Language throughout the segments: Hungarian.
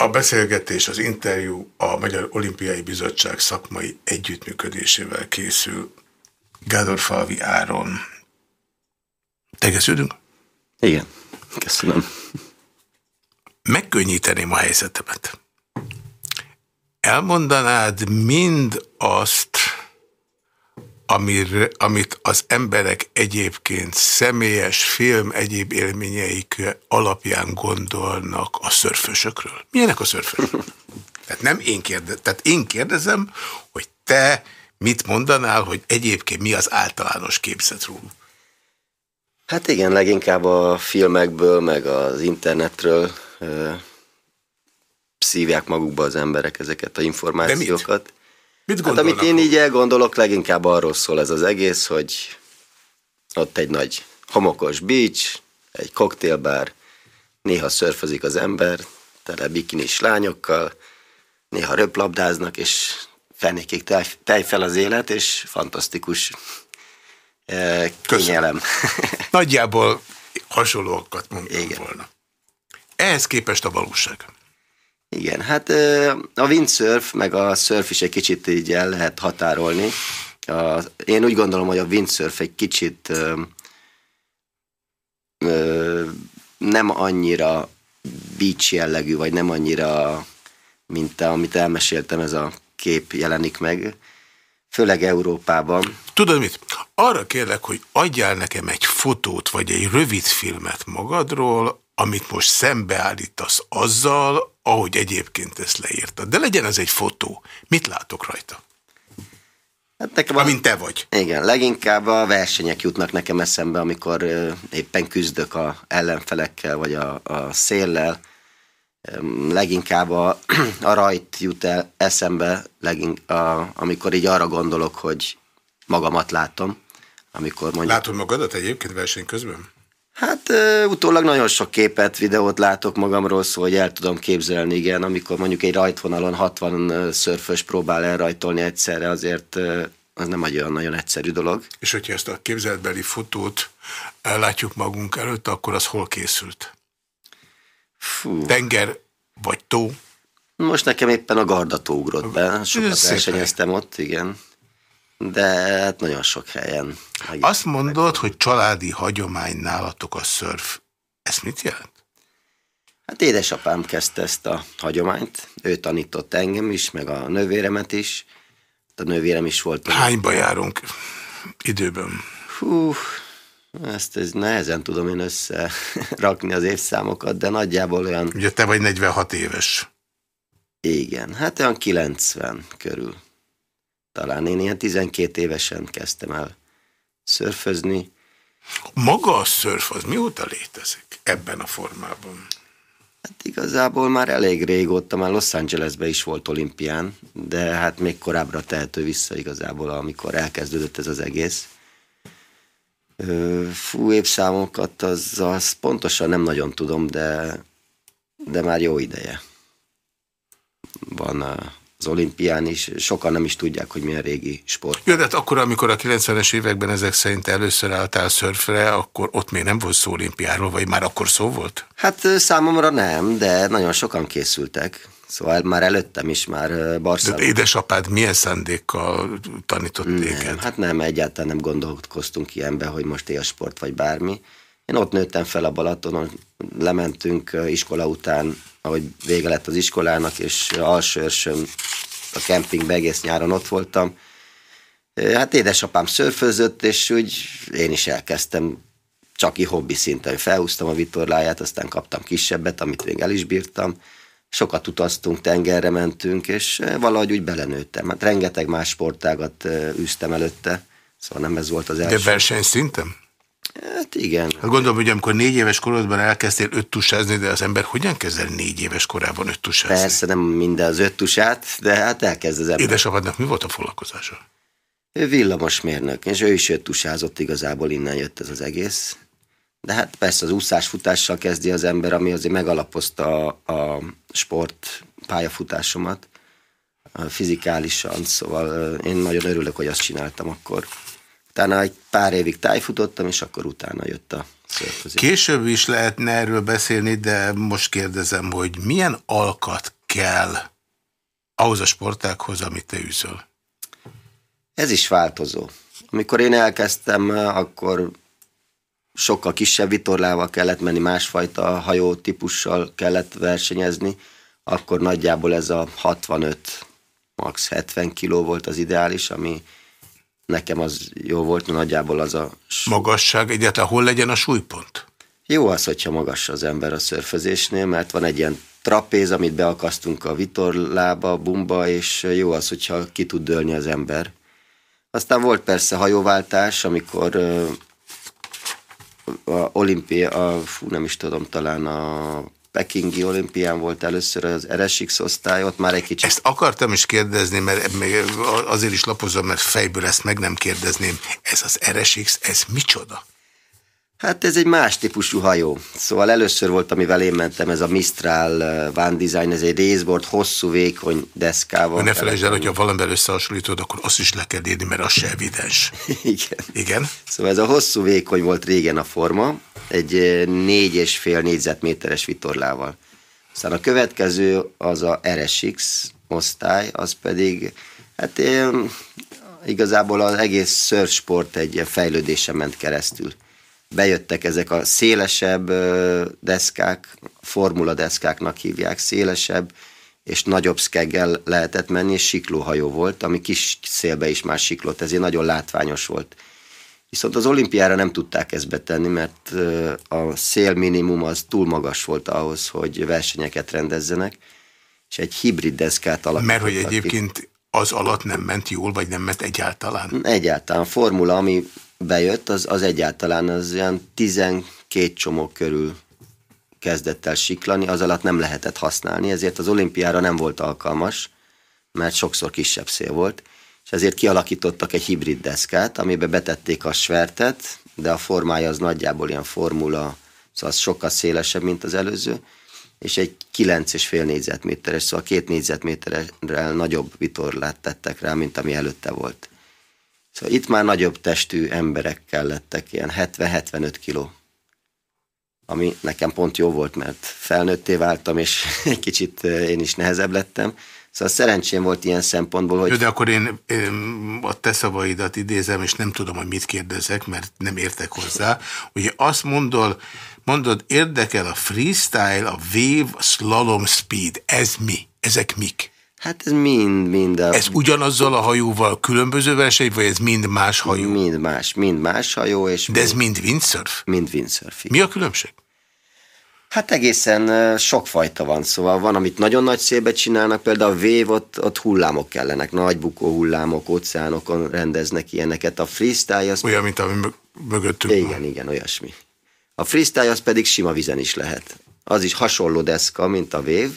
A beszélgetés, az interjú a Magyar Olimpiai Bizottság szakmai együttműködésével készül. Gádor Falvi Áron. Tegeződünk? Igen, köszönöm. Megkönnyíteném a helyzetemet. Elmondanád mind azt, amir, amit az emberek egyébként személyes film egyéb élményeik alapján gondolnak a szörfösökről. Milyenek a szörfösök? Tehát nem én kérdezem, tehát én kérdezem, hogy te mit mondanál, hogy egyébként mi az általános képzet róluk? Hát igen, leginkább a filmekből, meg az internetről ö, szívják magukba az emberek ezeket a információkat. De mit? Mit hát amit én így elgondolok, leginkább arról szól ez az egész, hogy ott egy nagy homokos beach, egy koktélbár, néha szörfözik az ember, tele bikinis lányokkal, néha röplabdáznak, és fenékig tej, tej fel az élet, és fantasztikus eh, kényelem. Nagyjából hasonlóakat mondtam Igen. volna. Ehhez képest a valóság. Igen, hát a windsurf meg a surf is egy kicsit így el lehet határolni. A, én úgy gondolom, hogy a windsurf egy kicsit nem annyira beach jellegű, vagy nem annyira, mint amit elmeséltem, ez a kép jelenik meg, főleg Európában. Tudod mit? Arra kérlek, hogy adjál nekem egy fotót, vagy egy rövid filmet magadról, amit most szembeállítasz azzal, ahogy egyébként ezt leírtad. De legyen ez egy fotó. Mit látok rajta? Hát nekem a, Amint te vagy. Igen, leginkább a versenyek jutnak nekem eszembe, amikor éppen küzdök a ellenfelekkel, vagy a, a széllel. Leginkább a, a rajt jut el eszembe, legink, a, amikor így arra gondolok, hogy magamat látom. Amikor mondjuk... Látod magadat egyébként verseny közben? Hát utólag nagyon sok képet, videót látok magamról, szóval hogy el tudom képzelni, igen, amikor mondjuk egy rajtvonalon 60 szörfös próbál elrajtolni egyszerre, azért az nem egy olyan nagyon egyszerű dolog. És hogyha ezt a képzeletbeli fotót látjuk magunk előtt, akkor az hol készült? Fú. Tenger vagy tó? Most nekem éppen a Gardató ugrott be, sokat versenyeztem ott, igen de hát nagyon sok helyen. Azt mondod, hogy családi hagyomány nálatok a szörf. Ez mit jelent? Hát édesapám kezdte ezt a hagyományt. Ő tanított engem is, meg a nővéremet is. A nővérem is volt. Hányba járunk időben? Hú, ezt ez nehezen tudom én összerakni az évszámokat, de nagyjából olyan... Ugye te vagy 46 éves. Igen, hát olyan 90 körül talán. Én ilyen 12 évesen kezdtem el szörfözni. Maga a szörf az mióta létezik ebben a formában? Hát igazából már elég régóta, már Los Angelesben is volt olimpián, de hát még korábbra tehető vissza igazából, amikor elkezdődött ez az egész. Fú, évszámokat, az, az pontosan nem nagyon tudom, de, de már jó ideje van a, az olimpián is, sokan nem is tudják, hogy milyen régi sport. Jó, de hát akkor, amikor a 90-es években ezek szerint először álltál szörfre, akkor ott még nem volt szó olimpiáról, vagy már akkor szó volt? Hát számomra nem, de nagyon sokan készültek. Szóval már előttem is már Barcelona. De édesapád milyen szándékkal tanított nem, téged? Hát nem, egyáltalán nem gondolkoztunk ilyenbe, hogy most élsport vagy bármi. Én ott nőttem fel a Balatonon, lementünk iskola után, ahogy vége lett az iskolának, és alsőrsön a kempingbe egész nyáron ott voltam. Hát édesapám szörfözött, és úgy én is elkezdtem csak hobbi szinten. Felhúztam a vitorláját, aztán kaptam kisebbet, amit még el is bírtam. Sokat utaztunk, tengerre mentünk, és valahogy úgy belenőttem. Hát rengeteg más sportágat űztem előtte, szóval nem ez volt az első. De versenyszinten? Hát igen. Hát gondolom, hogy amikor négy éves korodban elkezdtél öttusázni, de az ember hogyan kezd el négy éves korában öttusázni? Persze nem minden az öttusát, de hát elkezd az ember. Édesapádnak mi volt a foglalkozása? Ő villamosmérnök, és ő is öttusázott igazából, innen jött ez az egész. De hát persze az úszás-futással kezdi az ember, ami azért megalapozta a, a sport pályafutásomat fizikálisan, szóval én nagyon örülök, hogy azt csináltam akkor Utána egy pár évig tájfutottam, és akkor utána jött a szörfözés. Később is lehetne erről beszélni, de most kérdezem, hogy milyen alkat kell ahhoz a sportákhoz, amit te űzöl? Ez is változó. Amikor én elkezdtem, akkor sokkal kisebb vitorlával kellett menni, másfajta hajó típussal kellett versenyezni, akkor nagyjából ez a 65, max 70 kiló volt az ideális, ami nekem az jó volt, nagyjából az a... Magasság, egyáltalán hol legyen a súlypont? Jó az, hogyha magas az ember a szörfözésnél, mert van egy ilyen trapéz, amit beakasztunk a vitorlába, bumba, és jó az, hogyha ki tud dőlni az ember. Aztán volt persze hajóváltás, amikor a olimpia, a, fú, nem is tudom, talán a Pekingi olimpián volt először az RSX osztály, ott már egy kicsit... Ezt akartam is kérdezni, mert azért is lapozom, mert fejből ezt meg nem kérdezném. Ez az RSX, ez micsoda? Hát ez egy más típusú hajó. Szóval először volt, amivel én mentem, ez a Mistral uh, Van Design, ez egy részbord, hosszú, vékony deszkával. Ne felejtsd el, hogyha valamivel összehasonlítod, akkor azt is le kell írni, mert az se evidens. Igen. Igen? Szóval ez a hosszú, vékony volt régen a forma, egy uh, négy és fél négyzetméteres vitorlával. Aztán a következő az a RSX osztály, az pedig, hát én, igazából az egész surfsport egy fejlődésen ment keresztül bejöttek ezek a szélesebb deszkák, formula deszkáknak hívják, szélesebb, és nagyobb szkeggel lehetett menni, és siklóhajó volt, ami kis szélbe is már siklott, ezért nagyon látványos volt. Viszont az olimpiára nem tudták ezt betenni, mert a szél minimum az túl magas volt ahhoz, hogy versenyeket rendezzenek, és egy hibrid deszkát alakítottak Mert hogy egyébként az alatt nem ment jól, vagy nem ment egyáltalán? Egyáltalán. Formula, ami bejött, az, az egyáltalán az ilyen 12 csomó körül kezdett el siklani, az alatt nem lehetett használni, ezért az olimpiára nem volt alkalmas, mert sokszor kisebb szél volt, és ezért kialakítottak egy hibrid deszkát, amibe betették a svertet, de a formája az nagyjából ilyen formula, szóval az sokkal szélesebb, mint az előző, és egy 9,5 négyzetméteres, szóval két négyzetméterrel nagyobb vitorlát tettek rá, mint ami előtte volt. Szóval itt már nagyobb testű emberek kellettek, ilyen 70-75 kiló. Ami nekem pont jó volt, mert felnőtté váltam, és egy kicsit én is nehezebb lettem. Szóval szerencsém volt ilyen szempontból, hogy... Jó, de akkor én, én a te szavaidat idézem, és nem tudom, hogy mit kérdezek, mert nem értek hozzá. Ugye azt mondod, mondod, érdekel a freestyle, a wave, a slalom speed. Ez mi? Ezek mik? Hát ez mind, mind. A... Ez ugyanazzal a hajóval különböző verseny, vagy ez mind más hajó? Mind más, mind más hajó. És De ez mind windsurf? Mind windsurf. Mi a különbség? Hát egészen sokfajta van, szóval van, amit nagyon nagy szélbe csinálnak, például a vév, ott, ott hullámok kellenek, nagy bukó hullámok, óceánokon rendeznek ilyeneket. A freestyle az... Olyan, mint ami mögöttünk Igen, van. igen, olyasmi. A freestyle az pedig sima vizen is lehet. Az is hasonló deszka, mint a vév,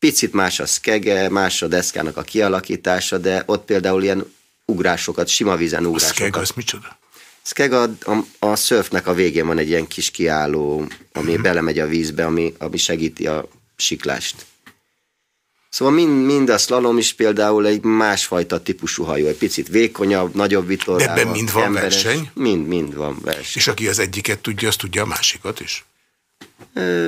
Picit más a szkege, más a deszkának a kialakítása, de ott például ilyen ugrásokat, sima vízen ugrásokat. A szkeg az micsoda? Szkeg a, a, a szörfnek a végén van egy ilyen kis kiálló, ami hmm. belemegy a vízbe, ami, ami segíti a siklást. Szóval mind, mind a slalom is például egy másfajta típusú hajó, egy picit vékonyabb, nagyobb vitorlával. De ebben mind van emberes. verseny? Mind, mind van verseny. És aki az egyiket tudja, az tudja a másikat is?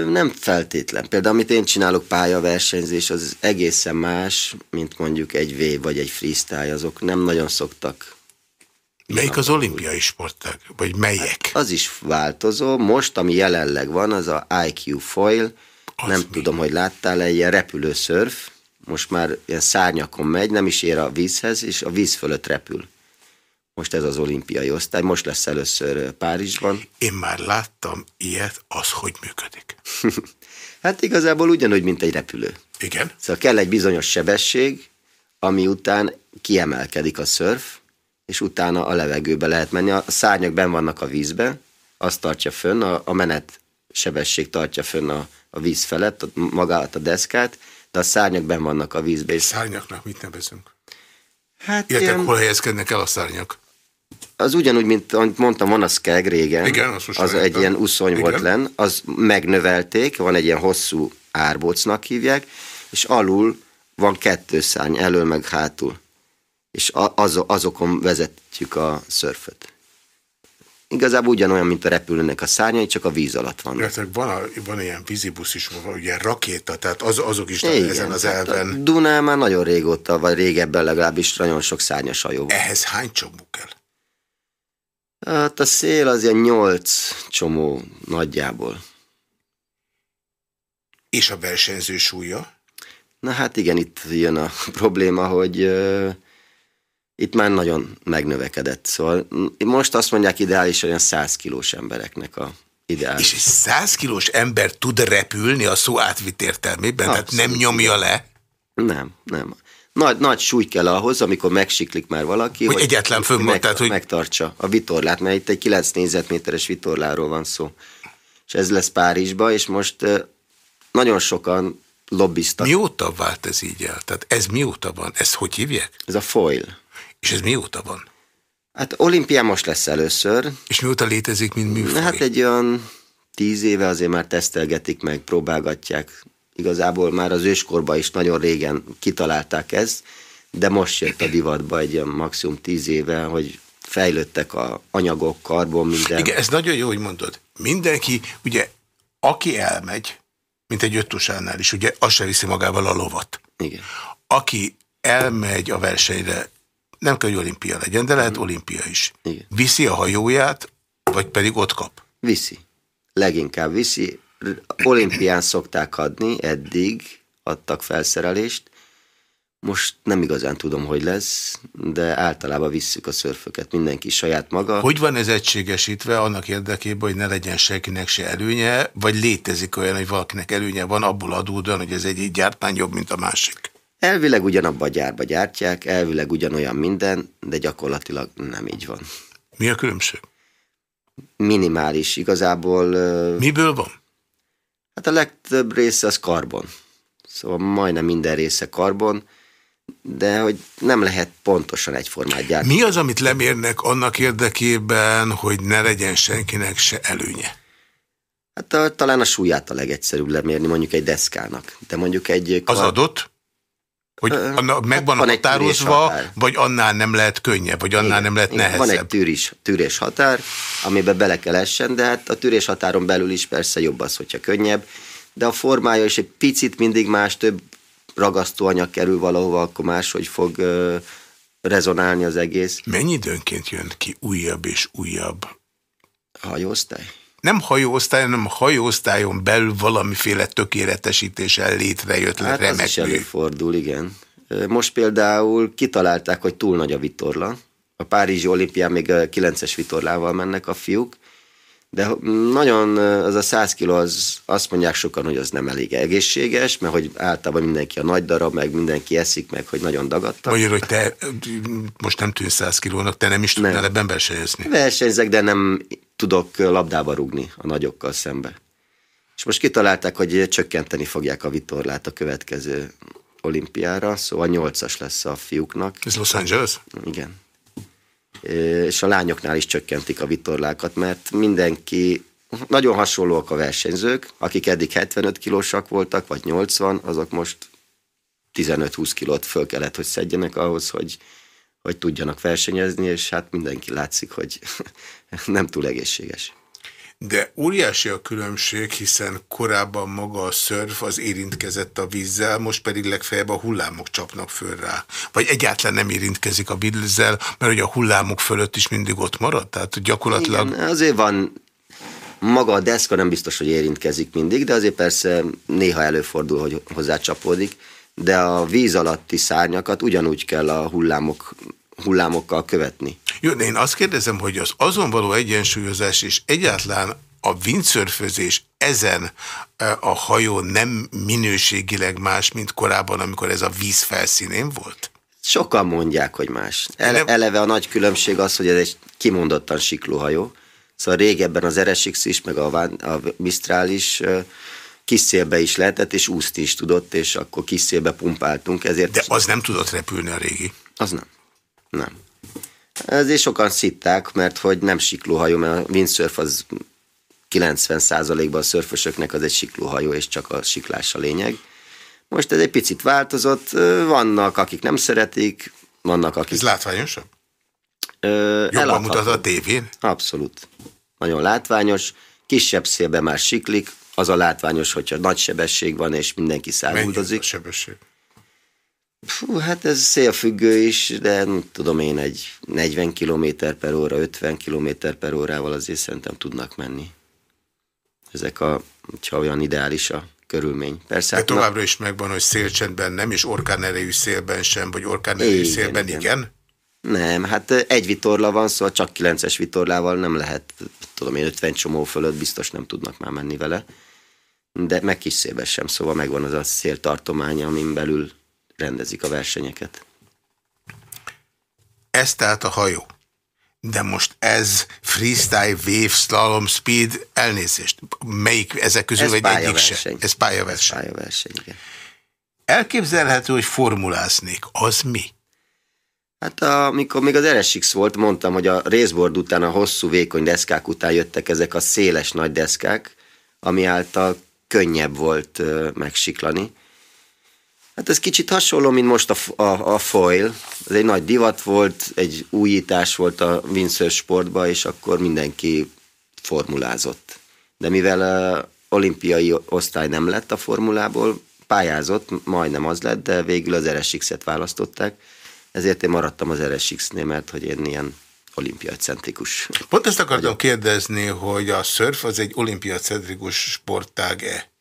Nem feltétlen. Például amit én csinálok pályaversenyzés, az egészen más, mint mondjuk egy V vagy egy freestyle, azok nem nagyon szoktak. Melyik az olimpiai sportág? Vagy melyek? Hát az is változó. Most, ami jelenleg van, az a IQ foil. Az nem mi? tudom, hogy láttál-e, ilyen repülőszörf. Most már ilyen szárnyakon megy, nem is ér a vízhez, és a víz fölött repül. Most ez az olimpiai osztály, most lesz először Párizsban. Én már láttam ilyet, az hogy működik? hát igazából ugyanúgy, mint egy repülő. Igen. Szóval kell egy bizonyos sebesség, ami után kiemelkedik a szörf, és utána a levegőbe lehet menni. A szárnyak ben vannak a vízbe, azt tartja fönn, a, a menet sebesség tartja fönn a, a víz felett, magát a deszkát, de a szárnyak ben vannak a vízbe. És szárnyaknak mit nevezünk? Hát Értek, ilyen... hol helyezkednek el a szárnyak? Az ugyanúgy, mint amit mondtam, van a skeg régen, Igen, az, az egy ilyen uszony Igen. volt len, az megnövelték, van egy ilyen hosszú árbócnak hívják, és alul van kettő szárny, elől meg hátul. és az, azokon vezetjük a szörföt. Igazából ugyanolyan, mint a repülőnek a szárnyai, csak a víz alatt van. Mert van, van ilyen vízibusz is, van ugye rakéta, tehát az, azok is Igen, ezen az elven. A Dunán már nagyon régóta, vagy régebben legalábbis nagyon sok szárnyas hajó van. Ehhez hány csomó kell? Hát a szél az ilyen nyolc csomó nagyjából. És a versenyző súlya? Na hát igen, itt jön a probléma, hogy uh, itt már nagyon megnövekedett. Szóval most azt mondják ideálisan olyan 100 kilós embereknek a ideális. És egy 100 kilós ember tud repülni a szó átvitt értelmében? Abszolút. Tehát nem nyomja le? Nem, nem. Nagy, nagy súly kell ahhoz, amikor megsiklik már valaki, hogy, hogy egyetlen fönn meg, tehát, hogy... megtartsa a vitorlát, mert itt egy 9 négyzetméteres vitorláról van szó. És ez lesz Párizsba, és most nagyon sokan lobbiztak. Mióta vált ez így el? Tehát ez mióta van? Ez hogy hívják? Ez a foil. És ez mióta van? Hát olimpián most lesz először. És mióta létezik, mint műfaj? Hát egy olyan tíz éve azért már tesztelgetik meg, próbálgatják. Igazából már az őskorban is nagyon régen kitalálták ezt, de most jött a divatba egy olyan maximum tíz éve, hogy fejlődtek a anyagok, karbon, minden. Igen, ez nagyon jó, hogy mondod. Mindenki, ugye, aki elmegy, mint egy öttusánál is, ugye, az se viszi magával a lovat. Igen. Aki elmegy a versenyre, nem kell, hogy olimpia legyen, de lehet olimpia is. Igen. Viszi a hajóját, vagy pedig ott kap? Viszi. Leginkább viszi. Olimpián szokták adni, eddig adtak felszerelést. Most nem igazán tudom, hogy lesz, de általában visszük a szörföket, mindenki saját maga. Hogy van ez egységesítve annak érdekében, hogy ne legyen senkinek se előnye, vagy létezik olyan, hogy valakinek előnye van abból adódóan, hogy ez egy gyártmány jobb, mint a másik? Elvileg ugyanabba a gyárba gyártják, elvileg ugyanolyan minden, de gyakorlatilag nem így van. Mi a különbség? Minimális, igazából... Miből van? Hát a legtöbb része az karbon. Szóval majdnem minden része karbon, de hogy nem lehet pontosan egyformát gyártani. Mi az, amit lemérnek annak érdekében, hogy ne legyen senkinek se előnye? Hát a, talán a súlyát a legegyszerűbb lemérni, mondjuk egy deszkának. De mondjuk egy... Az adott? Hogy anna, megvan hát határozva, vagy annál nem lehet könnyebb, vagy annál igen, nem lehet igen, nehezebb. Van egy tűrés, tűrés határ, amiben bele kell essen, de hát a tűrés határon belül is persze jobb az, hogyha könnyebb, de a formája is egy picit mindig más, több ragasztóanyag kerül valahova, akkor máshogy fog uh, rezonálni az egész. Mennyi időnként jön ki újabb és újabb? Hajóosztály? Nem hajóosztály, hanem hajóosztályon belül valamiféle tökéletesítéssel létrejött hát remekmű. is előfordul, igen. Most például kitalálták, hogy túl nagy a vitorla. A Párizsi olimpián még 9-es vitorlával mennek a fiúk, de nagyon az a 100 kiló, az, azt mondják sokan, hogy az nem elég egészséges, mert hogy általában mindenki a nagy darab, meg mindenki eszik, meg hogy nagyon dagadtak. Mondjuk, hogy te most nem tűnsz 100 kilónak, te nem is tudnál nem. ebben versenyezni. Versenyzek, de nem tudok labdába rugni a nagyokkal szembe. És most kitalálták, hogy csökkenteni fogják a vitorlát a következő olimpiára, szóval 8-as lesz a fiúknak. Ez Los Angeles? Igen és a lányoknál is csökkentik a vitorlákat, mert mindenki, nagyon hasonlóak a versenyzők, akik eddig 75 kilósak voltak, vagy 80, azok most 15-20 kilót föl kellett, hogy szedjenek ahhoz, hogy, hogy tudjanak versenyezni, és hát mindenki látszik, hogy nem túl egészséges. De óriási a különbség, hiszen korábban maga a szörf az érintkezett a vízzel, most pedig legfeljebb a hullámok csapnak föl rá. Vagy egyáltalán nem érintkezik a vízzel, mert ugye a hullámok fölött is mindig ott marad? Tehát gyakorlatilag... Igen, azért van maga a deszka nem biztos, hogy érintkezik mindig, de azért persze néha előfordul, hogy hozzácsapódik, de a víz alatti szárnyakat ugyanúgy kell a hullámok hullámokkal követni. Jó, de én azt kérdezem, hogy az azon való egyensúlyozás és egyáltalán a windsurfözés ezen e, a hajó nem minőségileg más, mint korábban, amikor ez a víz felszínén volt? Sokan mondják, hogy más. Ele. Eleve a nagy különbség az, hogy ez egy kimondottan siklóhajó. Szóval régebben az RSX is, meg a, a Mistral is e, kis szélbe is lehetett, és úszni is tudott, és akkor kis szélbe pumpáltunk. Ezért De az nem tudott repülni a régi? Az nem. Nem. Ezért sokan szitták, mert hogy nem siklóhajó, mert a windsurf az 90%-ban a szörfösöknek az egy siklóhajó, és csak a siklás a lényeg. Most ez egy picit változott, vannak, akik nem szeretik, vannak akik... Ez látványosabb? Ö, Jobban mutat a tévén? Abszolút. Nagyon látványos. Kisebb szélben már siklik. Az a látványos, hogyha nagy sebesség van, és mindenki száguldozik. Mennyi a sebesség? Fú, hát ez szélfüggő is, de nem tudom én, egy 40 km per óra, 50 km per órával azért szerintem tudnak menni. Ezek a, ha olyan ideális a körülmény. Persze, De hát továbbra na... is megvan, hogy szélcsendben nem, és orkánerejű szélben sem, vagy orkánerejű szélben igen. igen? Nem, hát egy vitorla van, szóval csak 9-es vitorlával nem lehet, tudom én, 50 csomó fölött biztos nem tudnak már menni vele. De meg kis szélben sem, szóval megvan az a széltartománya, amin belül rendezik a versenyeket. Ez tehát a hajó. De most ez freestyle, wave, slalom, speed, elnézést. Melyik ezek közül ez egy egyik sem? Ez pályaverseny. Ez pályaverseny, igen. Elképzelhető, hogy formuláznék. Az mi? Hát amikor még az RSX volt, mondtam, hogy a raceboard után, a hosszú, vékony deszkák után jöttek ezek a széles nagy deszkák, ami által könnyebb volt megsiklani. Hát ez kicsit hasonló, mint most a, a, a foil. Ez egy nagy divat volt, egy újítás volt a windsurf sportban, és akkor mindenki formulázott. De mivel a olimpiai osztály nem lett a formulából, pályázott, majdnem az lett, de végül az RSX-et választották, ezért én maradtam az RSX-nél, mert hogy én ilyen olimpiacentrikus. Pont ezt akartam vagyok. kérdezni, hogy a szörf az egy olimpiacentrikus sportág-e?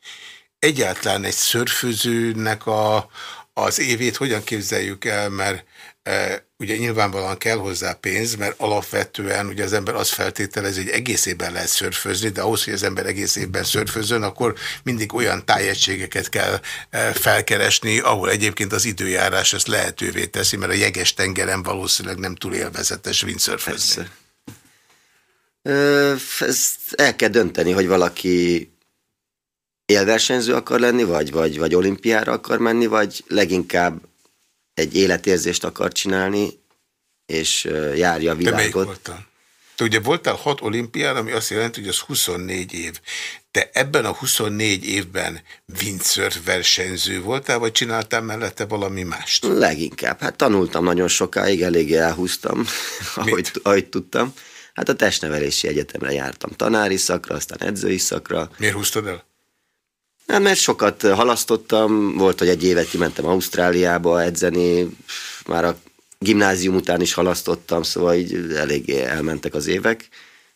Egyáltalán egy szörfőzőnek a, az évét hogyan képzeljük el, mert e, ugye nyilvánvalóan kell hozzá pénz, mert alapvetően ugye az ember azt feltételez, hogy egész évben lehet szörfőzni, de ahhoz, hogy az ember egész évben szörfőzön, akkor mindig olyan tájegységeket kell e, felkeresni, ahol egyébként az időjárás ezt lehetővé teszi, mert a jeges tengeren valószínűleg nem túl élvezetes windsurfözni. Ezt el kell dönteni, hogy valaki élversenyző akar lenni, vagy, vagy, vagy olimpiára akar menni, vagy leginkább egy életérzést akar csinálni, és járja a világot. Voltál? Te ugye voltál hat olimpián, ami azt jelenti, hogy az 24 év. Te ebben a 24 évben windsurf versenyző voltál, vagy csináltál mellette valami mást? Leginkább. Hát tanultam nagyon sokáig, eléggé elhúztam, ahogy, ahogy tudtam. Hát a testnevelési egyetemre jártam tanári szakra, aztán edzői szakra. Miért húztad el? Hát mert sokat halasztottam, volt, hogy egy évet kimentem Ausztráliába edzeni, már a gimnázium után is halasztottam, szóval így eléggé elmentek az évek.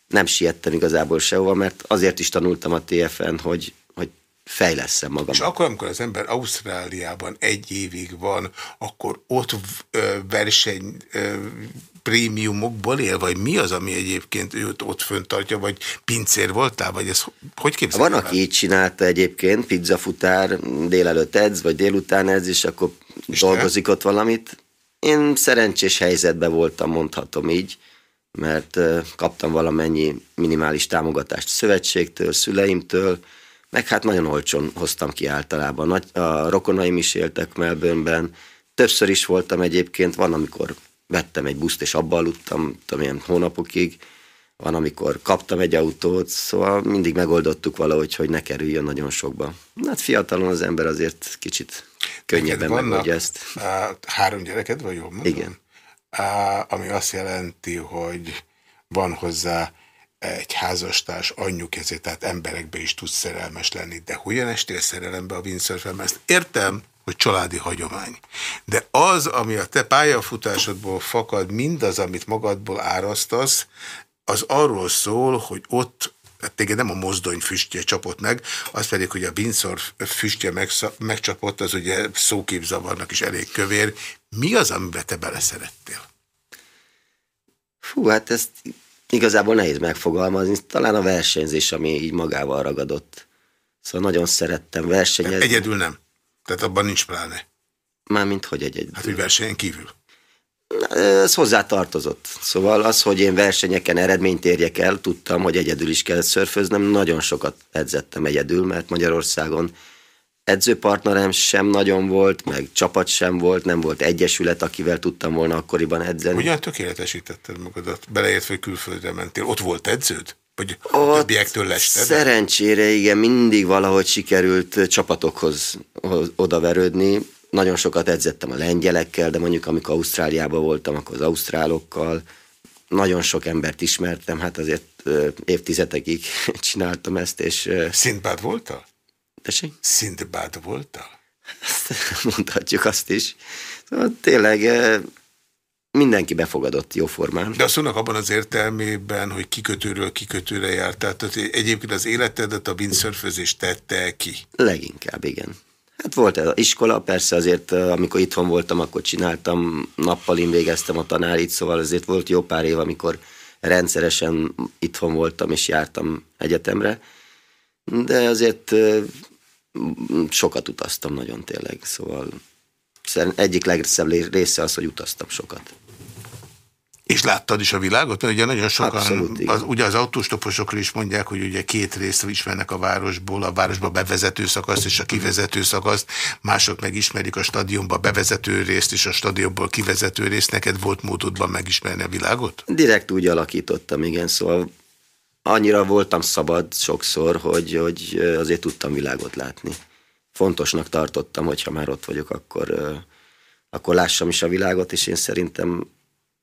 Nem siettem igazából sehova, mert azért is tanultam a TFN, hogy, hogy fejleszem magam. És akkor, amikor az ember Ausztráliában egy évig van, akkor ott verseny prémiumokból él, vagy mi az, ami egyébként őt ott föntartja, vagy pincér voltál, vagy ez hogy képzeled? Van, aki így csinálta egyébként, pizzafutár, délelőtt edz, vagy délután edz, és akkor és dolgozik te? ott valamit. Én szerencsés helyzetben voltam, mondhatom így, mert kaptam valamennyi minimális támogatást szövetségtől, szüleimtől, meg hát nagyon olcsón hoztam ki általában. A rokonaim is éltek Melbourneben, többször is voltam egyébként, van, amikor vettem egy buszt, és abba aludtam, tudom, ilyen hónapokig. Van, amikor kaptam egy autót, szóval mindig megoldottuk valahogy, hogy ne kerüljön nagyon sokba. Hát fiatalon az ember azért kicsit könnyebben megoldja ezt. Három gyereked, vagy jól mondom? Igen. Ami azt jelenti, hogy van hozzá egy házastárs anyjuk ezért, tehát emberekbe is tudsz szerelmes lenni, de hogyan estél szerelembe a windsurfen? Ezt értem, hogy családi hagyomány. De az, ami a te pályafutásodból fakad, mindaz, amit magadból árasztasz, az arról szól, hogy ott hát téged nem a mozdony füstje csapott meg, az pedig, hogy a Windsor füstje megcsapott, az ugye szóképzavarnak is elég kövér. Mi az, amiben te beleszerettél? Fú, hát ezt igazából nehéz megfogalmazni. Talán a versenyzés, ami így magával ragadott. Szóval nagyon szerettem versenyezni. Egyedül nem? Tehát abban nincs pláne. Mármint hogy egyedül. Hát, hogy versenyen kívül. Ez hozzá tartozott. Szóval az, hogy én versenyeken eredményt érjek el, tudtam, hogy egyedül is kell szörföznem. Nagyon sokat edzettem egyedül, mert Magyarországon edzőpartnerem sem nagyon volt, meg csapat sem volt, nem volt egyesület, akivel tudtam volna akkoriban edzeni. Hogyan tökéletesítetted magadat? Beleértve, hogy külföldre mentél. Ott volt edződ? Vagy a többiektől lested? Szerencsére igen, mindig valahogy sikerült csapatokhoz odaverődni. nagyon sokat edzettem a lengyelekkel, de mondjuk amikor Ausztráliában voltam, akkor az ausztrálokkal. Nagyon sok embert ismertem, hát azért évtizedekig csináltam ezt, és... Szintbád voltál? Tessék? Szintbád voltál? Mondhatjuk azt is. Szóval tényleg mindenki befogadott jóformán. De a szónak abban az értelmében, hogy kikötőről kikötőre járt, tehát egyébként az életedet a windsurfözés tette ki? Leginkább, igen. Hát volt az iskola, persze azért, amikor itthon voltam, akkor csináltam, nappalin végeztem a tanárit, szóval azért volt jó pár év, amikor rendszeresen itthon voltam és jártam egyetemre, de azért sokat utaztam nagyon tényleg, szóval egyik legszebb része az, hogy utaztam sokat. És láttad is a világot? Mert ugye nagyon sokan, Abszolút, az, ugye az autóstoposokról is mondják, hogy ugye két részt ismernek a városból, a városba bevezető szakaszt és a kivezető szakaszt, mások megismerik a stadionba bevezető részt és a stadionból kivezető részt. Neked volt módodban megismerni a világot? Direkt úgy alakítottam, igen, szóval annyira voltam szabad sokszor, hogy, hogy azért tudtam világot látni. Fontosnak tartottam, hogyha már ott vagyok, akkor, akkor lássam is a világot, és én szerintem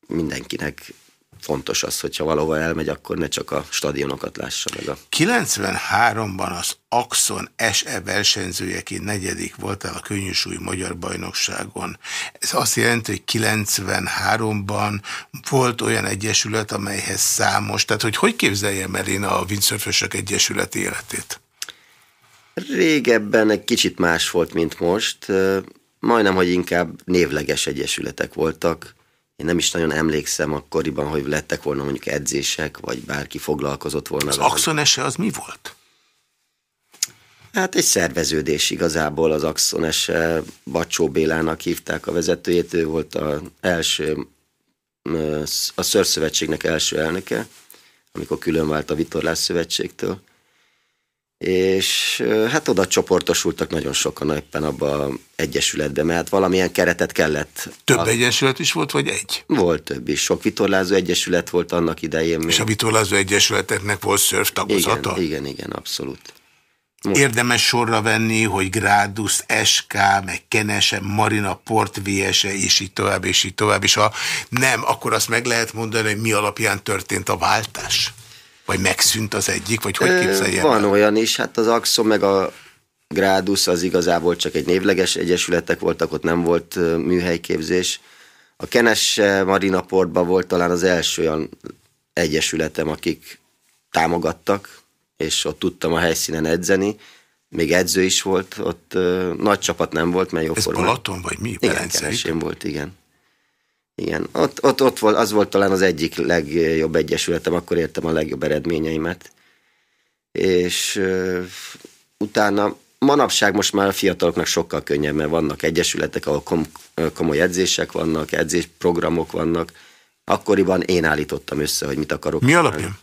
mindenkinek fontos az, hogyha valahol elmegy, akkor ne csak a stadionokat lássa meg. A... 93-ban az Axon SE versenyzőjeként negyedik voltál a könnyűsúly magyar bajnokságon. Ez azt jelenti, hogy 93-ban volt olyan egyesület, amelyhez számos, tehát hogy hogy képzeljem el én a Windsurfösök Egyesület életét? Régebben egy kicsit más volt, mint most. Majdnem, hogy inkább névleges egyesületek voltak én nem is nagyon emlékszem akkoriban, hogy lettek volna mondjuk edzések, vagy bárki foglalkozott volna. Az Axonese az mi volt? Hát egy szerveződés igazából az Axonese, Bacsó Bélának hívták a vezetőjét, ő volt az első, a Szörszövetségnek első elnöke, amikor külön vált a Vitorlás Szövetségtől és hát oda csoportosultak nagyon sokan éppen abba egyesületbe, mert valamilyen keretet kellett. Több a... egyesület is volt, vagy egy? Volt több is. Sok vitorlázó egyesület volt annak idején. És a vitorlázó egyesületeknek volt szörf tagozata? Igen, igen, igen, abszolút. Most. Érdemes sorra venni, hogy Grádusz, SK, meg Kenese, Marina, Port, VSE, és így tovább, és így tovább. És ha nem, akkor azt meg lehet mondani, hogy mi alapján történt a váltás? Vagy megszűnt az egyik, vagy hogy képzeljem Van el? olyan is, hát az Axon meg a Grádusz az igazából csak egy névleges egyesületek voltak, ott nem volt műhelyképzés. A Kenes Marina Portban volt talán az első olyan egyesületem, akik támogattak, és ott tudtam a helyszínen edzeni. Még edző is volt, ott nagy csapat nem volt, mert jó Ez formán. Balaton, vagy mi? Igen, Kenesén volt, igen. Igen, ott, ott, ott volt, az volt talán az egyik legjobb egyesületem, akkor értem a legjobb eredményeimet. És uh, utána manapság most már a fiataloknak sokkal könnyebb, mert vannak egyesületek, ahol kom, komoly edzések vannak, edzésprogramok vannak. Akkoriban én állítottam össze, hogy mit akarok. Mi alapján?